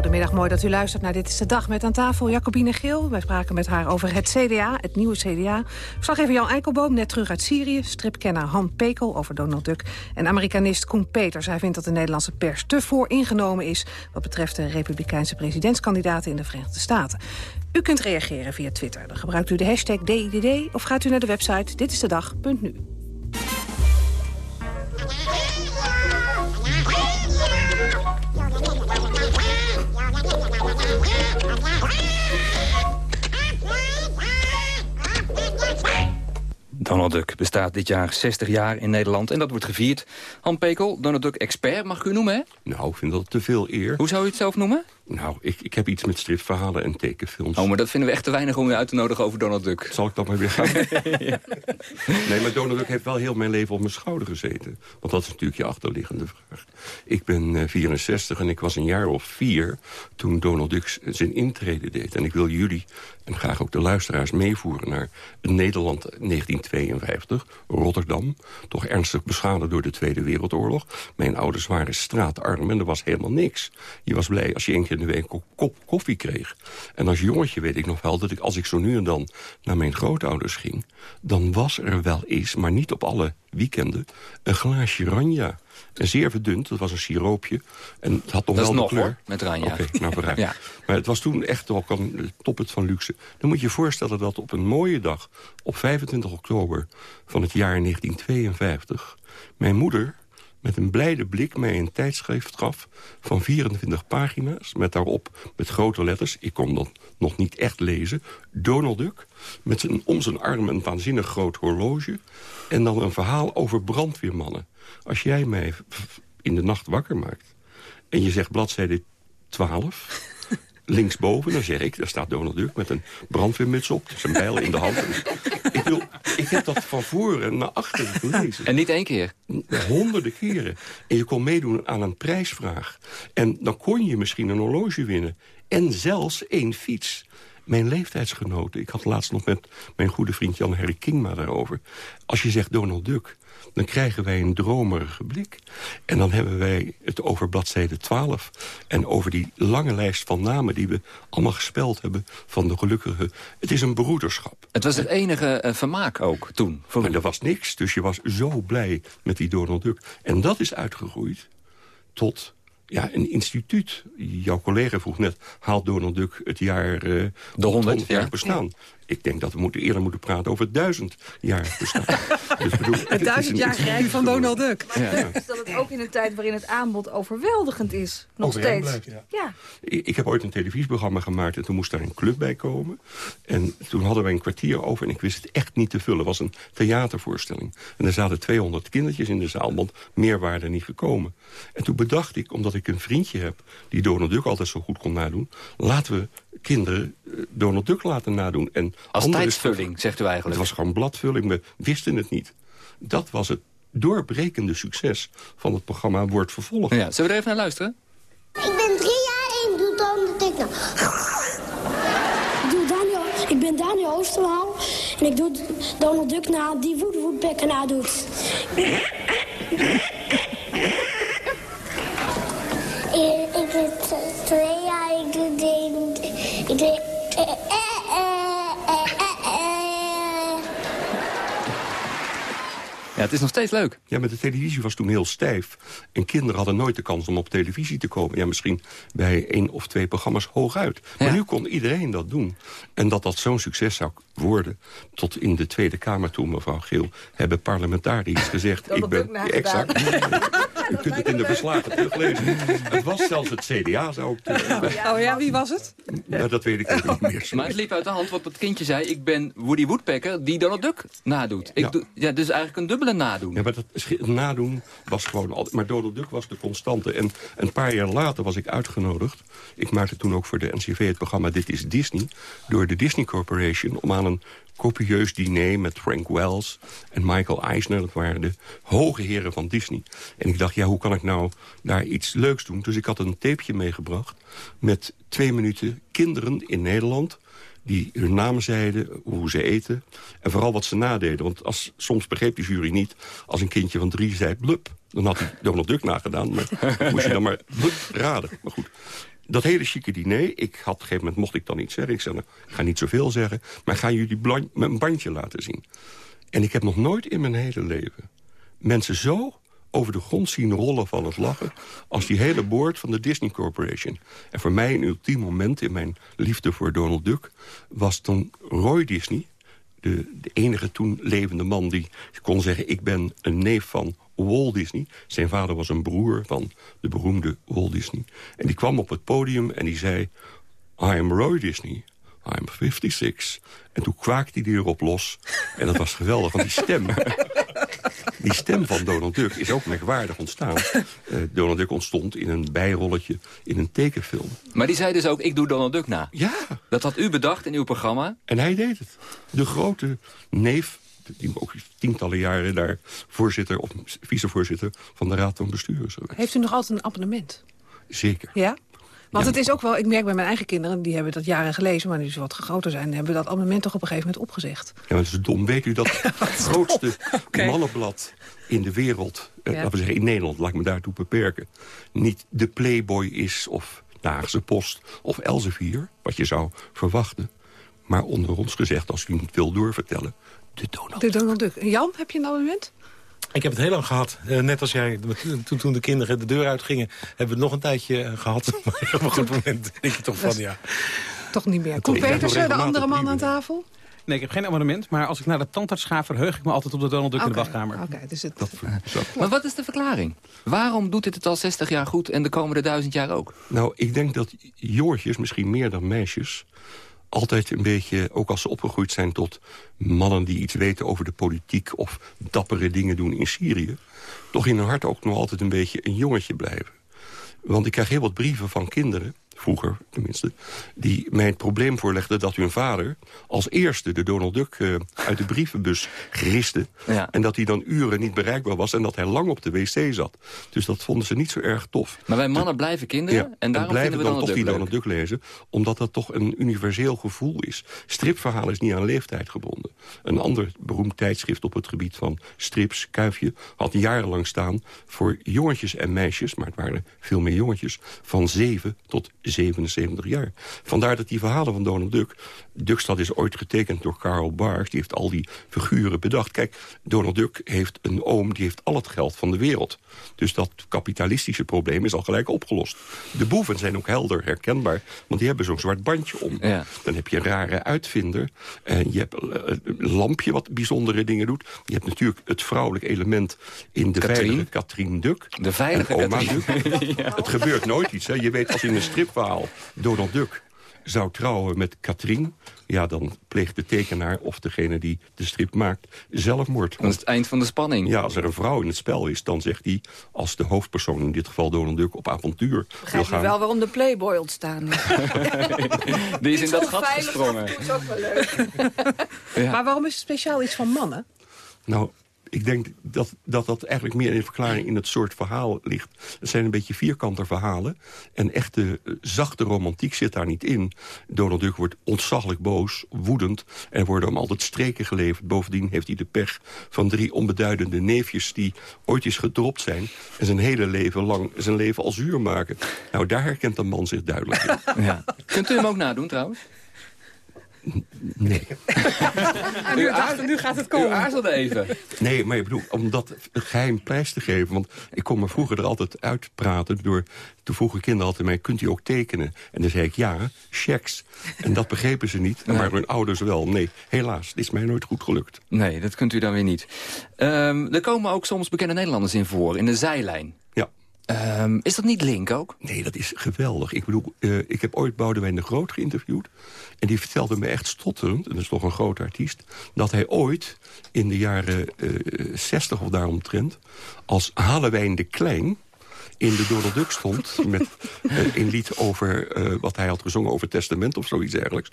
Goedemiddag, mooi dat u luistert naar Dit is de Dag met aan tafel Jacobine Geel. Wij spraken met haar over het CDA, het nieuwe CDA. Verslaggever Jan Eikelboom, net terug uit Syrië. Stripkenner Han Pekel over Donald Duck. En Amerikanist Koen Peters. Hij vindt dat de Nederlandse pers te vooringenomen is... wat betreft de republikeinse presidentskandidaten in de Verenigde Staten. U kunt reageren via Twitter. Dan gebruikt u de hashtag DIDD of gaat u naar de website ditistedag.nu. Donald Duck bestaat dit jaar 60 jaar in Nederland en dat wordt gevierd. Han Pekel, Donald Duck expert, mag ik u noemen, hè? Nou, ik vind dat te veel eer. Hoe zou u het zelf noemen? Nou, ik, ik heb iets met stripverhalen en tekenfilms. Oh, maar dat vinden we echt te weinig om u uit te nodigen over Donald Duck. Zal ik dat maar weer gaan? Nee, maar Donald Duck heeft wel heel mijn leven op mijn schouder gezeten. Want dat is natuurlijk je achterliggende vraag. Ik ben eh, 64 en ik was een jaar of vier toen Donald Duck zijn intrede deed. En ik wil jullie en graag ook de luisteraars meevoeren naar Nederland 1952, Rotterdam. Toch ernstig beschadigd door de Tweede Wereldoorlog. Mijn ouders waren straatarm en er was helemaal niks. Je was blij als je één keer in de week een kop koffie kreeg. En als jongetje weet ik nog wel dat ik als ik zo nu en dan naar mijn grootouders ging... dan was er wel eens, maar niet op alle weekenden, een glaasje ranja. En zeer verdund, dat was een siroopje. En het had nog Dat wel nog, kleur. hoor, met Ranja. Oké, nou vooruit. Ja. Maar het was toen echt ook een toppet van luxe. Dan moet je je voorstellen dat op een mooie dag... op 25 oktober van het jaar 1952... mijn moeder met een blijde blik mij een tijdschrift gaf... van 24 pagina's, met daarop met grote letters... ik kon dat nog niet echt lezen... Donald Duck, met zijn, om zijn arm een waanzinnig groot horloge... en dan een verhaal over brandweermannen. Als jij mij in de nacht wakker maakt... en je zegt bladzijde 12... linksboven, dan zeg ik, daar staat Donald Duck met een brandweermuts op, zijn bijl in de hand. ik, heb dat van voren naar achteren gelezen. En niet één keer? Honderden keren. En je kon meedoen aan een prijsvraag. En dan kon je misschien een horloge winnen. En zelfs één fiets mijn leeftijdsgenoten. Ik had laatst nog met mijn goede vriend Jan-Harry Kingma daarover. Als je zegt Donald Duck, dan krijgen wij een dromerige blik. En dan hebben wij het over bladzijde 12. En over die lange lijst van namen die we allemaal gespeld hebben... van de gelukkige... Het is een broederschap. Het was het enige uh, vermaak ook toen. Maar er was niks, dus je was zo blij met die Donald Duck. En dat is uitgegroeid tot ja, een instituut. Jouw collega vroeg net, haalt Donald Duck het jaar... Uh, de 100 jaar bestaan. Ik denk dat we moeten, eerder moeten praten over duizend jaar bestaan. dus bedoel, het duizend jaar rijk van Donald Duck. Maar ja. is dat het ook in een tijd waarin het aanbod overweldigend is. Nog steeds. Blijft, ja. ja. Ik, ik, heb ooit een televisieprogramma gemaakt en toen moest daar een club bij komen. En toen hadden wij een kwartier over en ik wist het echt niet te vullen. Het was een theatervoorstelling. En er zaten 200 kindertjes in de zaal, want meer waren er niet gekomen. En toen bedacht ik, omdat ik een vriendje heb die Donald Duck altijd zo goed kon nadoen... laten we kinderen eh, Donald Duck laten nadoen. En Als tijdsvulling, zegt u eigenlijk. Het was gewoon bladvulling, we wisten het niet. Dat was het doorbrekende succes van het programma Wordt Vervolgd. Ja, zullen we er even naar luisteren? Ik ben drie jaar en doe Donald Duck nou. Ik, doe Daniel, ik ben Daniel Oosterwaal en ik doe Donald Duck na die Wood Woodpecker nadoet. Ik ben twee Ja, het is nog steeds leuk. Ja, maar de televisie was toen heel stijf. En kinderen hadden nooit de kans om op televisie te komen. Ja, misschien bij één of twee programma's hooguit. Maar nu kon iedereen dat doen. En dat dat zo'n succes zou worden... tot in de Tweede Kamer toe, mevrouw Geel... hebben parlementariërs gezegd... ik ben exact. U kunt het in de verslagen teruglezen. Het was zelfs het CDA, zou ik Oh ja, wie was het? Ja, dat weet ik niet meer. Maar het liep uit de hand, want dat kindje zei... ik ben Woody Woodpecker die Donald Duck nadoet. Ik ja. Doe, ja, dus eigenlijk een dubbele nadoen. Ja, maar dat nadoen was gewoon altijd... Maar Donald Duck was de constante. En een paar jaar later was ik uitgenodigd. Ik maakte toen ook voor de NCV het programma Dit is Disney... door de Disney Corporation om aan een copieus diner met Frank Wells en Michael Eisner. Dat waren de hoge heren van Disney. En ik dacht, ja, hoe kan ik nou daar iets leuks doen? Dus ik had een tapeje meegebracht met twee minuten kinderen in Nederland die hun naam zeiden, hoe ze eten... en vooral wat ze nadeden. Want als, soms begreep die jury niet... als een kindje van drie zei blub, dan had hij Donald Duck nagedaan. Maar moest je dan maar raden. Maar goed, dat hele chique diner, ik had, op een gegeven moment mocht ik dan niet zeggen. Ik zei, nou, ik ga niet zoveel zeggen, maar ga jullie mijn bandje laten zien. En ik heb nog nooit in mijn hele leven mensen zo over de grond zien rollen van het lachen... als die hele boord van de Disney Corporation. En voor mij een ultiem moment in mijn liefde voor Donald Duck... was toen Roy Disney, de, de enige toen levende man die kon zeggen... ik ben een neef van Walt Disney. Zijn vader was een broer van de beroemde Walt Disney. En die kwam op het podium en die zei... I am Roy Disney. I'm 56. En toen kwaakte hij erop los. En dat was geweldig, want die stem... die stem van Donald Duck is ook merkwaardig ontstaan. Uh, Donald Duck ontstond in een bijrolletje in een tekenfilm. Maar die zei dus ook, ik doe Donald Duck na. Ja. Dat had u bedacht in uw programma? En hij deed het. De grote neef die ook tientallen jaren daar voorzitter of vicevoorzitter van de Raad van Bestuur is Heeft u nog altijd een abonnement? Zeker. Ja? Want het is ook wel, ik merk bij mijn eigen kinderen, die hebben dat jaren gelezen, maar nu ze wat groter zijn, hebben dat abonnement toch op een gegeven moment opgezegd. Ja, maar het is dom. Weet u dat het grootste mannenblad in de wereld, eh, laten we zeggen in Nederland, laat ik me daartoe beperken, niet de Playboy is of de Haagse Post of Elsevier, wat je zou verwachten. Maar onder ons gezegd, als u het wil doorvertellen, de Donald De Donald Duck. Jan, heb je een abonnement? Ik heb het heel lang gehad. Uh, net als jij, toen, toen de kinderen de deur uitgingen... hebben we het nog een tijdje uh, gehad. maar op een goed moment denk je toch van, ja... Toch niet meer. Koen Petersen, de andere man aan tafel? Nee, ik heb geen abonnement. Maar als ik naar de tandarts ga, verheug ik me altijd op de Donald Duck in de wachtkamer. Oké, dus het... Dat, maar wat is de verklaring? Waarom doet dit het al 60 jaar goed en de komende duizend jaar ook? Nou, ik denk dat jongetjes, misschien meer dan meisjes altijd een beetje, ook als ze opgegroeid zijn tot mannen die iets weten over de politiek... of dappere dingen doen in Syrië... toch in hun hart ook nog altijd een beetje een jongetje blijven. Want ik krijg heel wat brieven van kinderen vroeger tenminste... die mij het probleem voorlegde dat hun vader als eerste de Donald Duck eh, uit de brievenbus griste. En dat hij dan uren niet bereikbaar was en dat hij lang op de wc zat. Dus dat vonden ze niet zo erg tof. Maar wij mannen blijven kinderen en daarom blijven vinden we dan toch die. Donald Duck lezen. Omdat dat toch een universeel gevoel is. Stripverhaal is niet aan leeftijd gebonden. Een ander beroemd tijdschrift op het gebied van strips, Kuifje... had jarenlang staan voor jongetjes en meisjes... maar het waren veel meer jongetjes... van 7 tot 77 jaar. Vandaar dat die verhalen van Donald Duck... Duckstad is ooit getekend door Karl Barks. Die heeft al die figuren bedacht. Kijk, Donald Duck heeft een oom... die heeft al het geld van de wereld. Dus dat kapitalistische probleem is al gelijk opgelost. De boeven zijn ook helder herkenbaar... want die hebben zo'n zwart bandje om. Dan heb je een rare uitvinder. En je hebt eh, een lampje wat bijzondere dingen doet. Je hebt natuurlijk het vrouwelijk element in de Katrien. veilige Katrien Duck. De veilige en oma. Duck. Het gebeurt nooit iets. Hè. Je weet als in een stripverhaal Donald Duck zou trouwen met Katrien... ja, dan pleegt de tekenaar of degene die de strip maakt zelfmoord. Dat is het eind van de spanning. Ja, als er een vrouw in het spel is, dan zegt hij... als de hoofdpersoon, in dit geval Donald Duck, op avontuur wil Begrijp je gaan... wel waarom de Playboy ontstaan is. Die is in dat gat gesprongen. is ook wel leuk. Maar waarom is het speciaal iets van mannen? Nou, ik denk dat, dat dat eigenlijk meer in verklaring in het soort verhaal ligt. Het zijn een beetje vierkante verhalen. En echte eh, zachte romantiek zit daar niet in. Donald Duck wordt ontzaglijk boos, woedend... en worden hem altijd streken geleverd. Bovendien heeft hij de pech van drie onbeduidende neefjes... die ooit eens gedropt zijn en zijn hele leven lang zijn leven al zuur maken. Nou, daar herkent een man zich duidelijk in. Ja. Kunt u hem ook nadoen trouwens? Nee. En nu, dacht, nu gaat het komen. U aarzelde even. Nee, maar ik bedoel, om dat geheim prijs te geven... want ik kon me vroeger er altijd uitpraten... door toen vroegen kinderen altijd mij, kunt u ook tekenen? En dan zei ik, ja, checks. En dat begrepen ze niet, maar hun ouders wel. Nee, helaas, dit is mij nooit goed gelukt. Nee, dat kunt u dan weer niet. Ehm, er komen ook soms bekende Nederlanders in voor, in de zijlijn. Ehm, is dat niet Link ook? Nee, dat is geweldig. Ik bedoel, eh, ik heb ooit Boudewijn de Groot geïnterviewd. En die vertelde me echt stotterend, en dat is toch een groot artiest... dat hij ooit in de jaren eh 60 of daaromtrent... als Halewijn de Klein in de Donald Duck stond... met eh, een lied over eh, wat hij had gezongen over testament of zoiets dergelijks.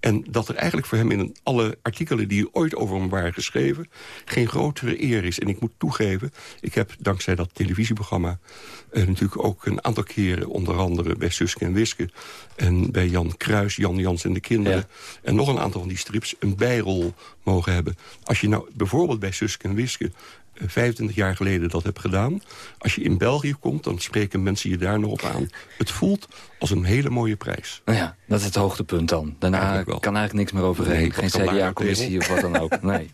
En dat er eigenlijk voor hem in alle artikelen die ooit over hem waren geschreven... geen grotere eer is. En ik moet toegeven, ik heb dankzij dat televisieprogramma... eh, natuurlijk ook een aantal keren, onder andere bij Suske en Wiske... en bij Jan Kruis, Jan Jans en de Kinderen... en nog een aantal van die strips een bijrol mogen hebben. Als je nou bijvoorbeeld bij Suske en Wiske... eh, 25 jaar geleden dat heb gedaan. Als je in België komt, dan spreken mensen je daar nog op aan. Het voelt als een hele mooie prijs. Nou ja, dat is het hoogtepunt dan. Daarna Eigenlijk kan eigenlijk niks meer overheen. Nee, Geen CDA-commissie of wat dan ook. Nee.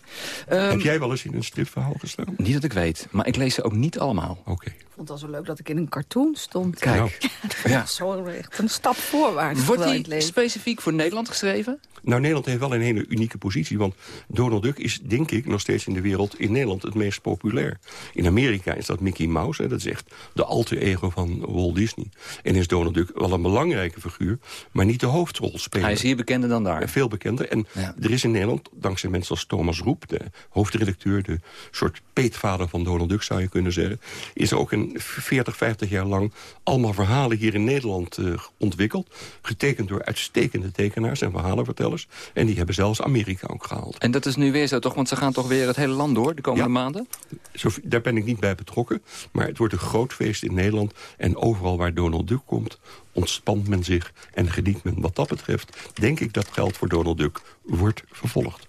Ehm, heb jij wel eens in een stripverhaal gestaan? Niet dat ik weet, maar ik lees ze ook niet allemaal. Oké. Vond het al zo leuk dat ik in een cartoon stond. Kijk. Ja. Zo echt een stap voorwaarts. Wordt die specifiek voor Nederland geschreven? Nou, Nederland heeft wel een hele unieke positie. Want Donald Duck is, denk ik, nog steeds in de wereld... in Nederland het meest populair. In Amerika is dat Mickey Mouse. Hè, dat is echt de alter ego van Walt Disney. En is Donald Duck wel een belangrijke figuur... maar niet de hoofdrolspeler. Hij is hier bekender dan daar. Veel bekender. En er is in Nederland, dankzij mensen als Thomas Roep... de hoofdredacteur, de soort peetvader van Donald Duck zou je kunnen zeggen... is er ook een 40, 50 jaar lang allemaal verhalen hier in Nederland eh, ontwikkeld. Getekend door uitstekende tekenaars en verhalenvertellers. En die hebben zelfs Amerika ook gehaald. En dat is nu weer zo, toch? Want ze gaan toch weer het hele land door de komende Ja. maanden? Zo, daar ben ik niet bij betrokken. Maar het wordt een groot feest in Nederland. En overal waar Donald Duck komt, ontspant men zich en geniet men. Wat dat betreft denk ik dat geld voor Donald Duck wordt vervolgd.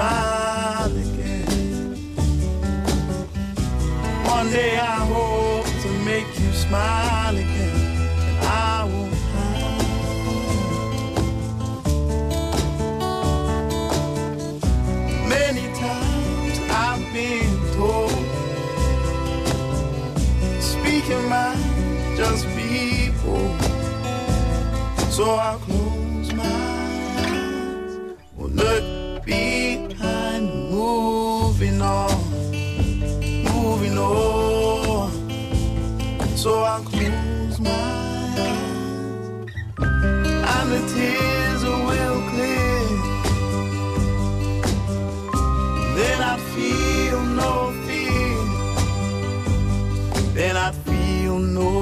smile again. One day I hope to make you smile again. And I will hide. Many times I've been told, speaking mind, just bold. So I'll moving on, moving on. So I'll close my eyes, and the tears will clear. Then I feel no fear. Then I feel no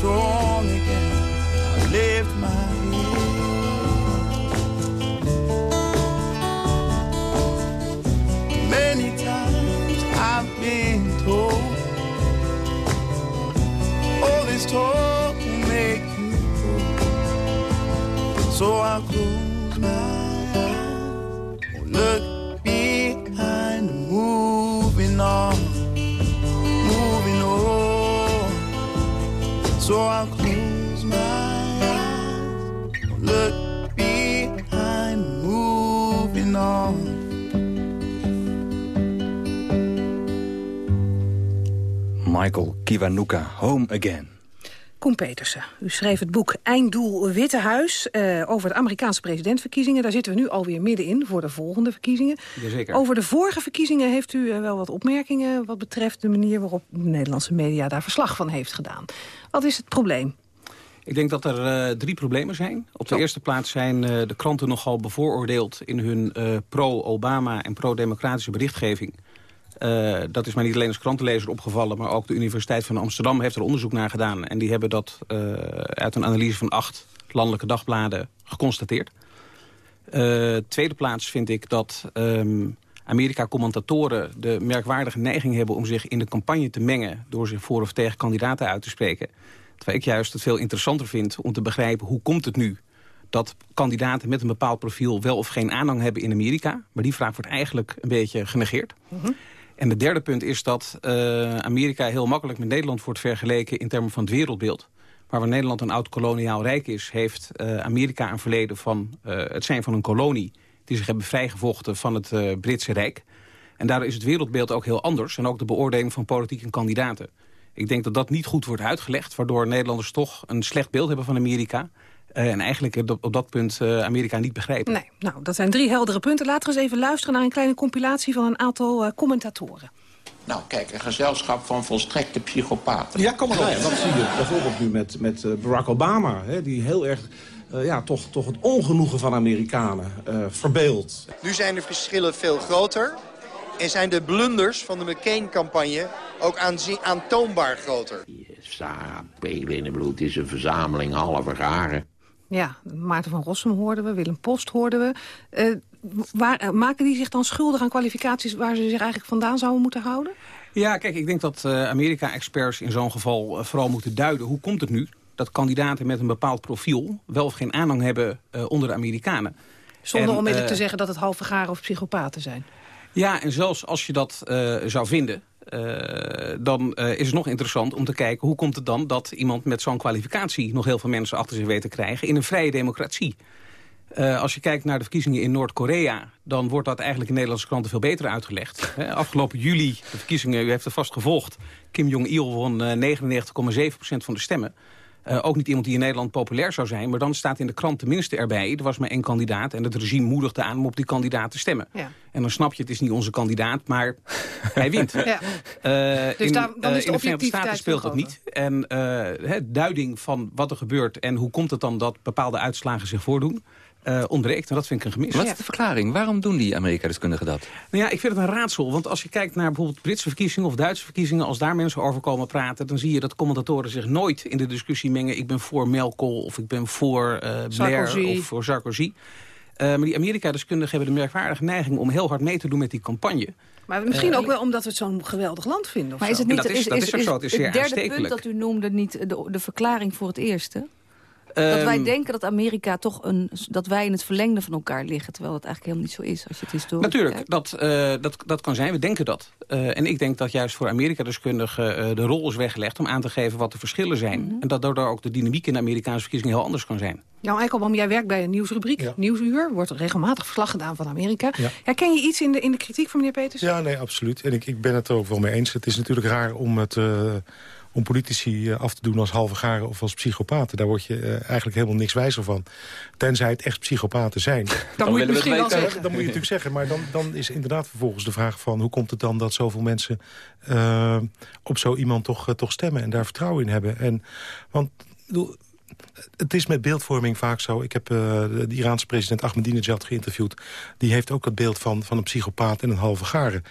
strong So I'll close my eyes, look behind, moving on. Michael Kiwanuka, Home Again. Koen Petersen, u schreef het boek Einddoel Witte Huis... eh, over de Amerikaanse presidentverkiezingen. Daar zitten we nu alweer middenin voor de volgende verkiezingen. Jazeker. Over de vorige verkiezingen heeft u eh, wel wat opmerkingen... wat betreft de manier waarop de Nederlandse media daar verslag van heeft gedaan. Wat is het probleem? Ik denk dat er eh, drie problemen zijn. Op de eerste plaats zijn de kranten nogal bevooroordeeld... in hun pro-Obama en pro-democratische berichtgeving. Eh, dat is mij niet alleen als krantenlezer opgevallen... maar ook de Universiteit van Amsterdam heeft er onderzoek naar gedaan. En die hebben dat eh, uit een analyse van acht landelijke dagbladen geconstateerd. Eh, tweede plaats vind ik dat ehm, Amerika-commentatoren... de merkwaardige neiging hebben om zich in de campagne te mengen... door zich voor of tegen kandidaten uit te spreken. Terwijl ik juist het veel interessanter vind om te begrijpen... hoe komt het nu dat kandidaten met een bepaald profiel... wel of geen aanhang hebben in Amerika. Maar die vraag wordt eigenlijk een beetje genegeerd. En het derde punt is dat eh, Amerika heel makkelijk met Nederland wordt vergeleken... in termen van het wereldbeeld. Maar waar Nederland een oud koloniaal rijk is... heeft eh, Amerika een verleden van eh, het zijn van een kolonie... die zich hebben vrijgevochten van het Britse Rijk. En daardoor is het wereldbeeld ook heel anders. En ook de beoordeling van politieke kandidaten. Ik denk dat dat niet goed wordt uitgelegd... waardoor Nederlanders toch een slecht beeld hebben van Amerika... Eh, en eigenlijk op- op dat punt eh, Amerika niet begrijpen. Nee, nou, dat zijn drie heldere punten. Laten we eens even luisteren naar een kleine compilatie... van een aantal eh, commentatoren. Nou, kijk, een gezelschap van volstrekte psychopaten. Ja, kom maar op. Ja, dat zie je bijvoorbeeld nu met, met eh, Barack Obama. Hè, die heel erg eh, ja, toch, toch het ongenoegen van Amerikanen eh verbeeldt. Nu zijn de verschillen veel groter. En zijn de blunders van de McCain-campagne ook aantoonbaar groter. Sarah Palin, ik bedoel, het is een verzameling halve garen. Ja, Maarten van Rossum hoorden we, Willem Post hoorden we. Eh, waar, eh, maken die zich dan schuldig aan kwalificaties... waar ze zich eigenlijk vandaan zouden moeten houden? Ja, kijk, ik denk dat eh, Amerika-experts in zo'n geval vooral moeten duiden... hoe komt het nu dat kandidaten met een bepaald profiel... wel of geen aanhang hebben onder de Amerikanen. Zonder En, onmiddellijk te zeggen dat het halve garen of psychopaten zijn. Ja, en zelfs als je dat zou vinden... eh, dan eh, is het nog interessant om te kijken... hoe komt het dan dat iemand met zo'n kwalificatie... nog heel veel mensen achter zich weet te krijgen in een vrije democratie. Eh, als je kijkt naar de verkiezingen in Noord-Korea... dan wordt dat eigenlijk in Nederlandse kranten veel beter uitgelegd. Afgelopen juli, de verkiezingen, u heeft het vast gevolgd... Kim Jong-il won eh, 99,7% van de stemmen. Eh, ook niet iemand die in Nederland populair zou zijn. Maar dan staat in de krant tenminste erbij... er was maar één kandidaat en het regime moedigde aan om op die kandidaat te stemmen. Ja. En dan snap je, het is niet onze kandidaat, maar hij wint. Ja. Eh, Dus in, daar- dan eh, is de in de Verenigde Staten speelt dat niet. En hè, duiding van wat er gebeurt en hoe komt het dan dat bepaalde uitslagen zich voordoen... eh, ontbreekt. En dat vind ik een gemis. Wat is de verklaring? Waarom doen die Amerika-deskundigen dat? Nou ja, ik vind het een raadsel. Want als je kijkt naar bijvoorbeeld Britse verkiezingen of Duitse verkiezingen... als daar mensen over komen praten... dan zie je dat commentatoren zich nooit in de discussie mengen... ik ben voor Merkel of ik ben voor eh Blair Sarkozy. of voor Sarkozy. Eh, maar die Amerika-deskundigen hebben de merkwaardige neiging... om heel hard mee te doen met die campagne. Maar misschien ook wel omdat we het zo'n geweldig land vinden. Of Maar is het niet dat is- dat is ook zo. Het is zeer derde aanstekelijk. punt dat u noemde niet de, de verklaring voor het eerste? Dat Ehm, wij denken dat Amerika toch een... dat wij in het verlengde van elkaar liggen... terwijl dat eigenlijk helemaal niet zo is als je het historisch Natuurlijk, dat, eh, dat, dat kan zijn. We denken dat. Eh, en ik denk dat juist voor Amerika-deskundigen eh, de rol is weggelegd... om aan te geven wat de verschillen zijn. Mhm. En dat daardoor ook de dynamiek in de Amerikaanse verkiezingen heel anders kan zijn. Jan Eikelboom, jij werkt bij een nieuwsrubriek, Nieuwsuur. Wordt regelmatig verslag gedaan van Amerika. Herken je iets in de, in de kritiek van meneer Peters? Ja, nee, absoluut. En ik, ik ben het er ook wel mee eens. Het is natuurlijk raar om, het, eh, om politici eh, af te doen als halve garen of als psychopaten. Daar word je eh, eigenlijk helemaal niks wijzer van. Tenzij het echt psychopaten zijn. Dan, moet je het misschien wel zeggen. Dat moet je natuurlijk zeggen. Maar dan, dan is inderdaad vervolgens de vraag van... hoe komt het dan dat zoveel mensen eh, op zo iemand toch, toch stemmen... en daar vertrouwen in hebben? En, want ik bedoel, het is met beeldvorming vaak zo. Ik heb eh, de Iraanse president Ahmadinejad geïnterviewd. Die heeft ook het beeld van, van een psychopaat en een halve garen.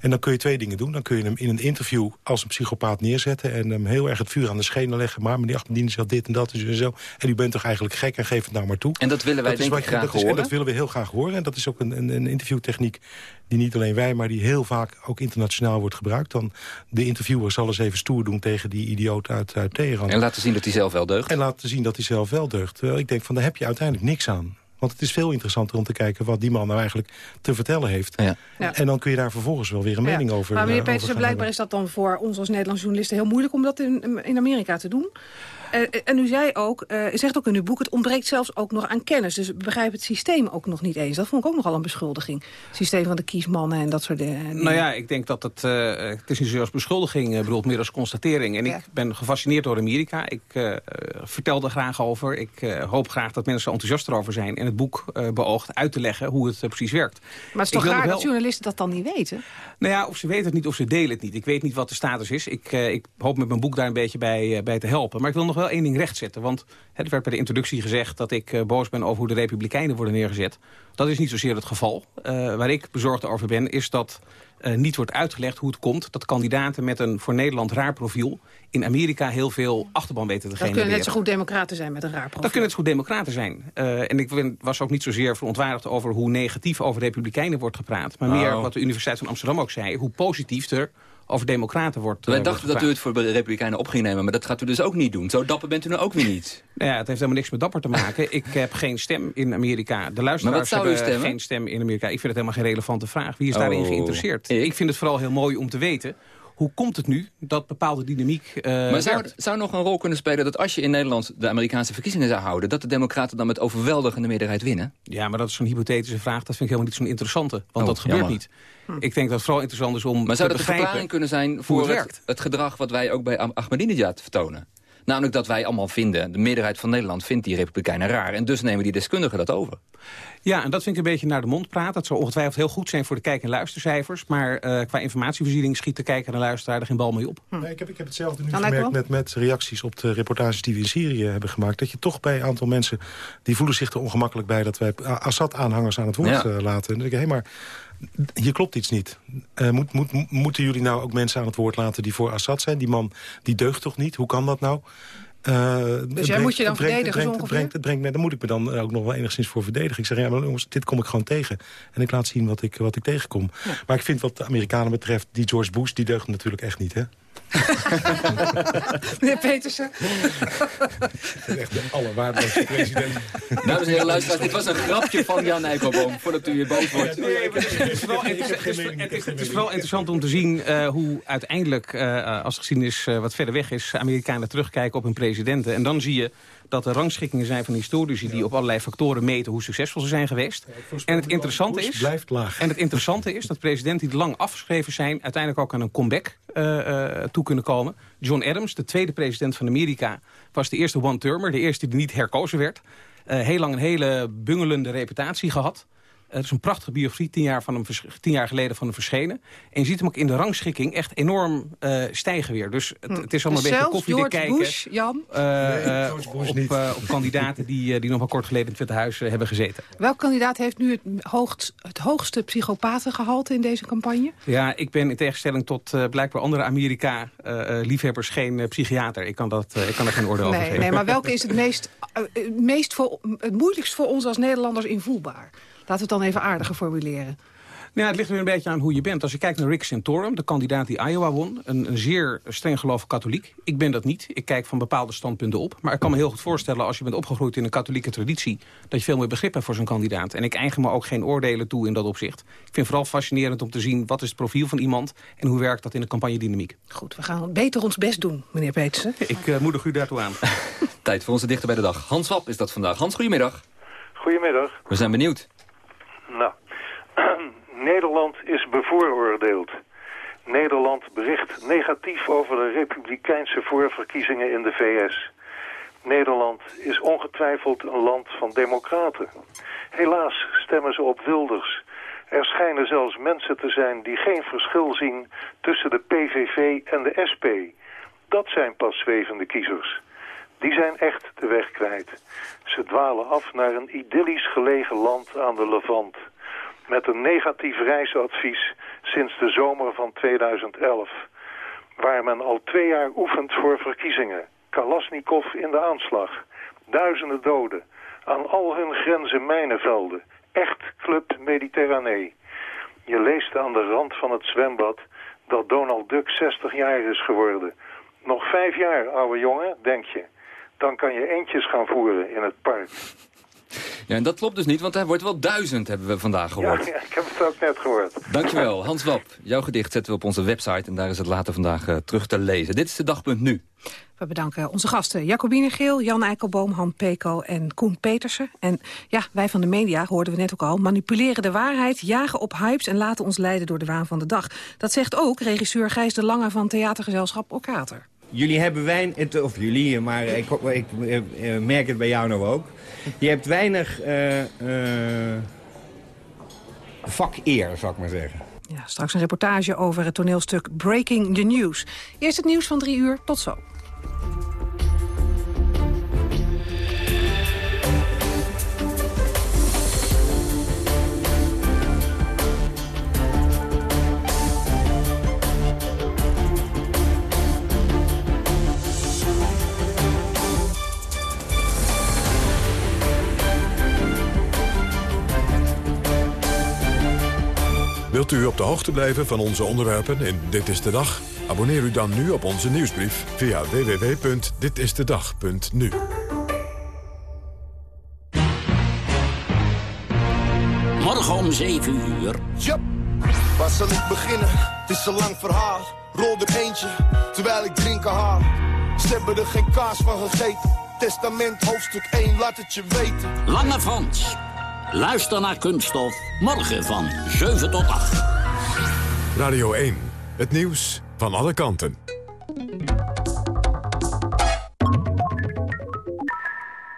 En dan kun je twee dingen doen. Dan kun je hem in een interview als een psychopaat neerzetten... en hem heel erg het vuur aan de schenen leggen. Maar meneer Ahmadinejad dit en dat en zo. En u bent toch eigenlijk gek en geef het nou maar toe. En dat willen wij Dat is denk wat ik graag dat is- en horen. dat willen we heel graag horen. En dat is ook een, een, een interviewtechniek die niet alleen wij... maar die heel vaak ook internationaal wordt gebruikt. Dan de interviewer zal eens even stoer doen tegen die idioot uit, uit Teheran. En laten zien dat hij zelf wel deugt. En laten zien dat hij zelf wel deugt. Terwijl ik denk van daar heb je uiteindelijk niks aan. Want het is veel interessanter om te kijken wat die man nou eigenlijk te vertellen heeft. Ja. En dan kun je daar vervolgens wel weer een mening Ja. over Maar meneer eh, Petersen, blijkbaar is dat dan voor ons als Nederlandse journalisten heel moeilijk om dat in, in Amerika te doen. Eh, en u zei ook, eh, u zegt ook in uw boek, het ontbreekt zelfs ook nog aan kennis. Dus begrijp het systeem ook nog niet eens. Dat vond ik ook nogal een beschuldiging. Het systeem van de kiesmannen en dat soort dingen. Nou ja, ik denk dat het... eh, het is niet zozeer als beschuldiging, eh, bedoeld meer als constatering. En Ja. ik ben gefascineerd door Amerika. Ik eh, eh, vertel er graag over. Ik eh, hoop graag dat mensen enthousiast erover zijn. En het boek eh, beoogt uit te leggen hoe het eh, precies werkt. Maar het is toch raar wel- dat journalisten dat dan niet weten? Nou ja, of ze weten het niet of ze delen het niet. Ik weet niet wat de status is. Ik, eh, ik hoop met mijn boek daar een beetje bij, eh, bij te helpen. Maar ik wil nog wel één ding rechtzetten. Want hè, er werd bij de introductie gezegd dat ik eh, boos ben over hoe de Republikeinen worden neergezet. Dat is niet zozeer het geval. Eh, waar ik bezorgd over ben, is dat eh, niet wordt uitgelegd hoe het komt... dat kandidaten met een voor Nederland raar profiel... in Amerika heel veel achterban weten te Dat genereren. kunnen net zo goed democraten zijn met een raar profiel. Dat kunnen het goed democraten zijn. Eh, en ik ben- was ook niet zozeer verontwaardigd over hoe negatief over republikeinen wordt gepraat. Maar meer Oh. wat de Universiteit van Amsterdam ook zei. Hoe positief er over democraten wordt Wij eh, dachten wordt dat u het voor de Republikeinen op ging nemen, maar dat gaat u dus ook niet doen. Zo dapper bent u nou ook weer niet. Nou ja, het heeft helemaal niks met dapper te maken. ik heb geen stem in Amerika. De luisteraars hebben geen stem in Amerika. Ik vind het helemaal geen relevante vraag. Wie is daarin Oh. geïnteresseerd? Ik? vind het vooral heel mooi om te weten... hoe komt het nu dat bepaalde dynamiek eh maar zou, zou nog een rol kunnen spelen dat als je in Nederland de Amerikaanse verkiezingen zou houden, dat de democraten dan met overweldigende meerderheid winnen? Ja, maar dat is zo'n hypothetische vraag. Dat vind ik helemaal niet zo'n interessante. Want Oh, dat gebeurt jammer. niet. Ik denk dat het vooral interessant is om Maar zou dat een begrijpen verklaring kunnen zijn voor het het, werkt? het gedrag wat wij ook bij Ahmadinejad vertonen? Namelijk dat wij allemaal vinden, de meerderheid van Nederland vindt die republikeinen raar. En dus nemen die deskundigen dat over. Ja, en dat vind ik een beetje naar de mond praten. Dat zou ongetwijfeld heel goed zijn voor de kijk- en luistercijfers. Maar eh, qua informatievoorziening schiet de kijker en luisteraar er geen bal mee op. Nee, ik, heb, ik heb hetzelfde nu Dan gemerkt lijkt met, met reacties op de reportages die we in Syrië hebben gemaakt. Dat je toch bij een aantal mensen, die voelen zich er ongemakkelijk bij... dat wij Assad-aanhangers aan het woord Ja. eh, laten. En dan denk ik, hé, maar hier klopt iets niet. Eh, moet, moet, moeten jullie nou ook mensen aan het woord laten die voor Assad zijn? Die man, die deugt toch niet? Hoe kan dat nou? Eh, het Dus jij moet je dan brengt- verdedigen, brengt, brengt, brengt, me- daar moet ik me dan ook nog wel enigszins voor verdedigen. Ik zeg, ja, maar jongens, dit kom ik gewoon tegen. En ik laat zien wat ik, wat ik tegenkom. Maar ik vind wat de Amerikanen betreft, die George Bush, die deugt natuurlijk echt niet, hè? Meneer Petersen. Echt de allerwaardigste president. Dames en heren, luisteraars, dit was een grapje van Jan Eikelboom, voordat u weer boos wordt. Het is vooral interessant- het is- is- het is vooral interessant om te zien eh, hoe uiteindelijk, eh, als de geschiedenis eh, wat verder weg is... Amerikanen terugkijken op hun presidenten. En dan zie je dat er rangschikkingen zijn van historici... die op allerlei factoren meten hoe succesvol ze zijn geweest. En het interessante is... blijft laag. En het interessante is dat presidenten die lang afgeschreven zijn... uiteindelijk ook aan een comeback uh, uh, toe kunnen komen. John Adams, de tweede president van Amerika... was de eerste one-termer, de eerste die niet herkozen werd. Uh, heel lang een hele bungelende reputatie gehad. Het is een prachtige biografie, tien jaar, van hem, tien jaar geleden van hem verschenen. En je ziet hem ook in de rangschikking echt enorm uh, stijgen weer. Dus het, het is allemaal dus een beetje koffiedik kijken. Bush, Jan? Uh, nee, op, uh, op, kandidaten die, die nog maar kort geleden in het Witte Huis hebben gezeten. Welk kandidaat heeft nu het, hoogst, het hoogste psychopatengehalte in deze campagne? Ja, ik ben in tegenstelling tot blijkbaar andere Amerika-liefhebbers geen psychiater. Ik kan, dat, ik kan er geen orde nee, over geven. Nee, maar welke is het meest, meest voor, het moeilijkst voor ons als Nederlanders invoelbaar? Laten we het dan even aardiger formuleren. Nou, het ligt er een beetje aan hoe je bent. Als je kijkt naar Rick Santorum, de kandidaat die Iowa won... een, een zeer streng gelovig katholiek. Ik ben dat niet. Ik kijk van bepaalde standpunten op. Maar ik kan me heel goed voorstellen, als je bent opgegroeid in een katholieke traditie... dat je veel meer begrip hebt voor zo'n kandidaat. En ik eigen me ook geen oordelen toe in dat opzicht. Ik vind het vooral fascinerend om te zien wat is het profiel van iemand... en hoe werkt dat in de campagnedynamiek. Goed, we gaan beter ons best doen, meneer Petersen. Ik uh, moedig u daartoe aan. Tijd voor onze dichter bij de dag. Hans Wap is dat vandaag. Hans, goedemiddag. Goedemiddag. We zijn benieuwd. Nederland is bevooroordeeld. Nederland bericht negatief over de republikeinse voorverkiezingen in de VS. Nederland is ongetwijfeld een land van democraten. Helaas stemmen ze op Wilders. Er schijnen zelfs mensen te zijn die geen verschil zien tussen de PVV en de SP. Dat zijn pas zwevende kiezers. Die zijn echt de weg kwijt. Ze dwalen af naar een idyllisch gelegen land aan de Levant. Met een negatief reisadvies sinds de zomer van 2011. Waar men al twee jaar oefent voor verkiezingen. Kalasnikov in de aanslag. Duizenden doden. Aan al hun grenzen mijnenvelden. Echt Club Mediterranee. Je leest aan de rand van het zwembad dat Donald Duck 60 jaar is geworden. Nog vijf jaar, ouwe jongen, denk je. Dan kan je eentjes gaan voeren in het park. Ja, en dat klopt dus niet, want hij wordt wel duizend, hebben we vandaag gehoord. Ja, ja ik heb het ook net gehoord. Dankjewel, Hans Wap. Jouw gedicht zetten we op onze website en daar is het later vandaag uh, terug te lezen. Dit is de dagpunt nu. We bedanken onze gasten Jacobine Geel, Jan Eikelboom, Han Peko en Koen Petersen. En ja, wij van de media, hoorden we net ook al, manipuleren de waarheid, jagen op hypes en laten ons leiden door de waan van de dag. Dat zegt ook regisseur Gijs de Lange van theatergezelschap Orkater. Jullie hebben weinig, of jullie, maar ik, ik, ik, merk het bij jou nou ook. Je hebt weinig uh, uh, vakeer, zou ik maar zeggen. Ja, straks een reportage over het toneelstuk Breaking the News. Eerst het nieuws van drie uur, tot zo. Wilt u op de hoogte blijven van onze onderwerpen in Dit is de Dag? Abonneer u dan nu op onze nieuwsbrief via www.ditistedag.nu. Morgen om 7 uur. Yep. Waar zal ik beginnen? Het is een lang verhaal. Rol er eentje, terwijl ik drinken haal. Ze hebben er geen kaas van gegeten. Testament hoofdstuk 1, laat het je weten. Lange Frans. Luister naar Kunststof. Morgen van 7 tot 8. Radio 1. Het nieuws van alle kanten.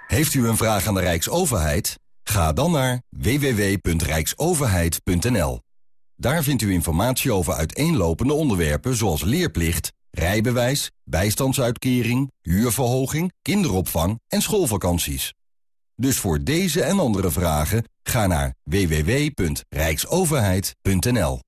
Heeft u een vraag aan de Rijksoverheid? Ga dan naar www.rijksoverheid.nl. Daar vindt u informatie over uiteenlopende onderwerpen zoals leerplicht, rijbewijs, bijstandsuitkering, huurverhoging, kinderopvang en schoolvakanties. Dus voor deze en andere vragen ga naar www.rijksoverheid.nl.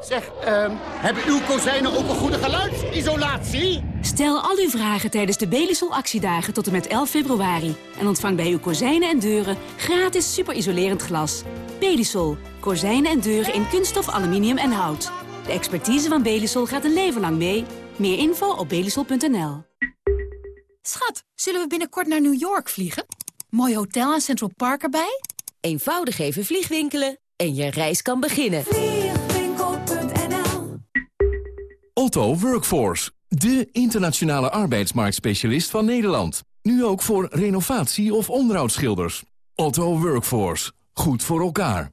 Zeg, uh, hebben uw kozijnen ook een goede geluidsisolatie? Stel al uw vragen tijdens de Belisol actiedagen tot en met 11 februari. En ontvang bij uw kozijnen en deuren gratis superisolerend glas. Belisol. Kozijnen en deuren in kunststof, aluminium en hout. De expertise van Belisol gaat een leven lang mee. Meer info op belisol.nl. Schat, zullen we binnenkort naar New York vliegen? Mooi hotel en Central Park erbij? Eenvoudig even vliegwinkelen en je reis kan beginnen. Otto Workforce, de internationale arbeidsmarktspecialist van Nederland. Nu ook voor renovatie- of onderhoudsschilders. Otto Workforce, goed voor elkaar.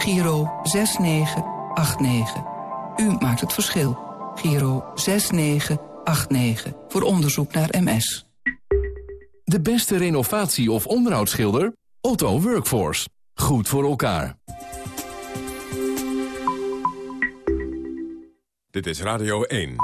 Giro 6989. U maakt het verschil. Giro 6989. Voor onderzoek naar MS. De beste renovatie- of onderhoudsschilder? Otto Workforce. Goed voor elkaar. Dit is Radio 1.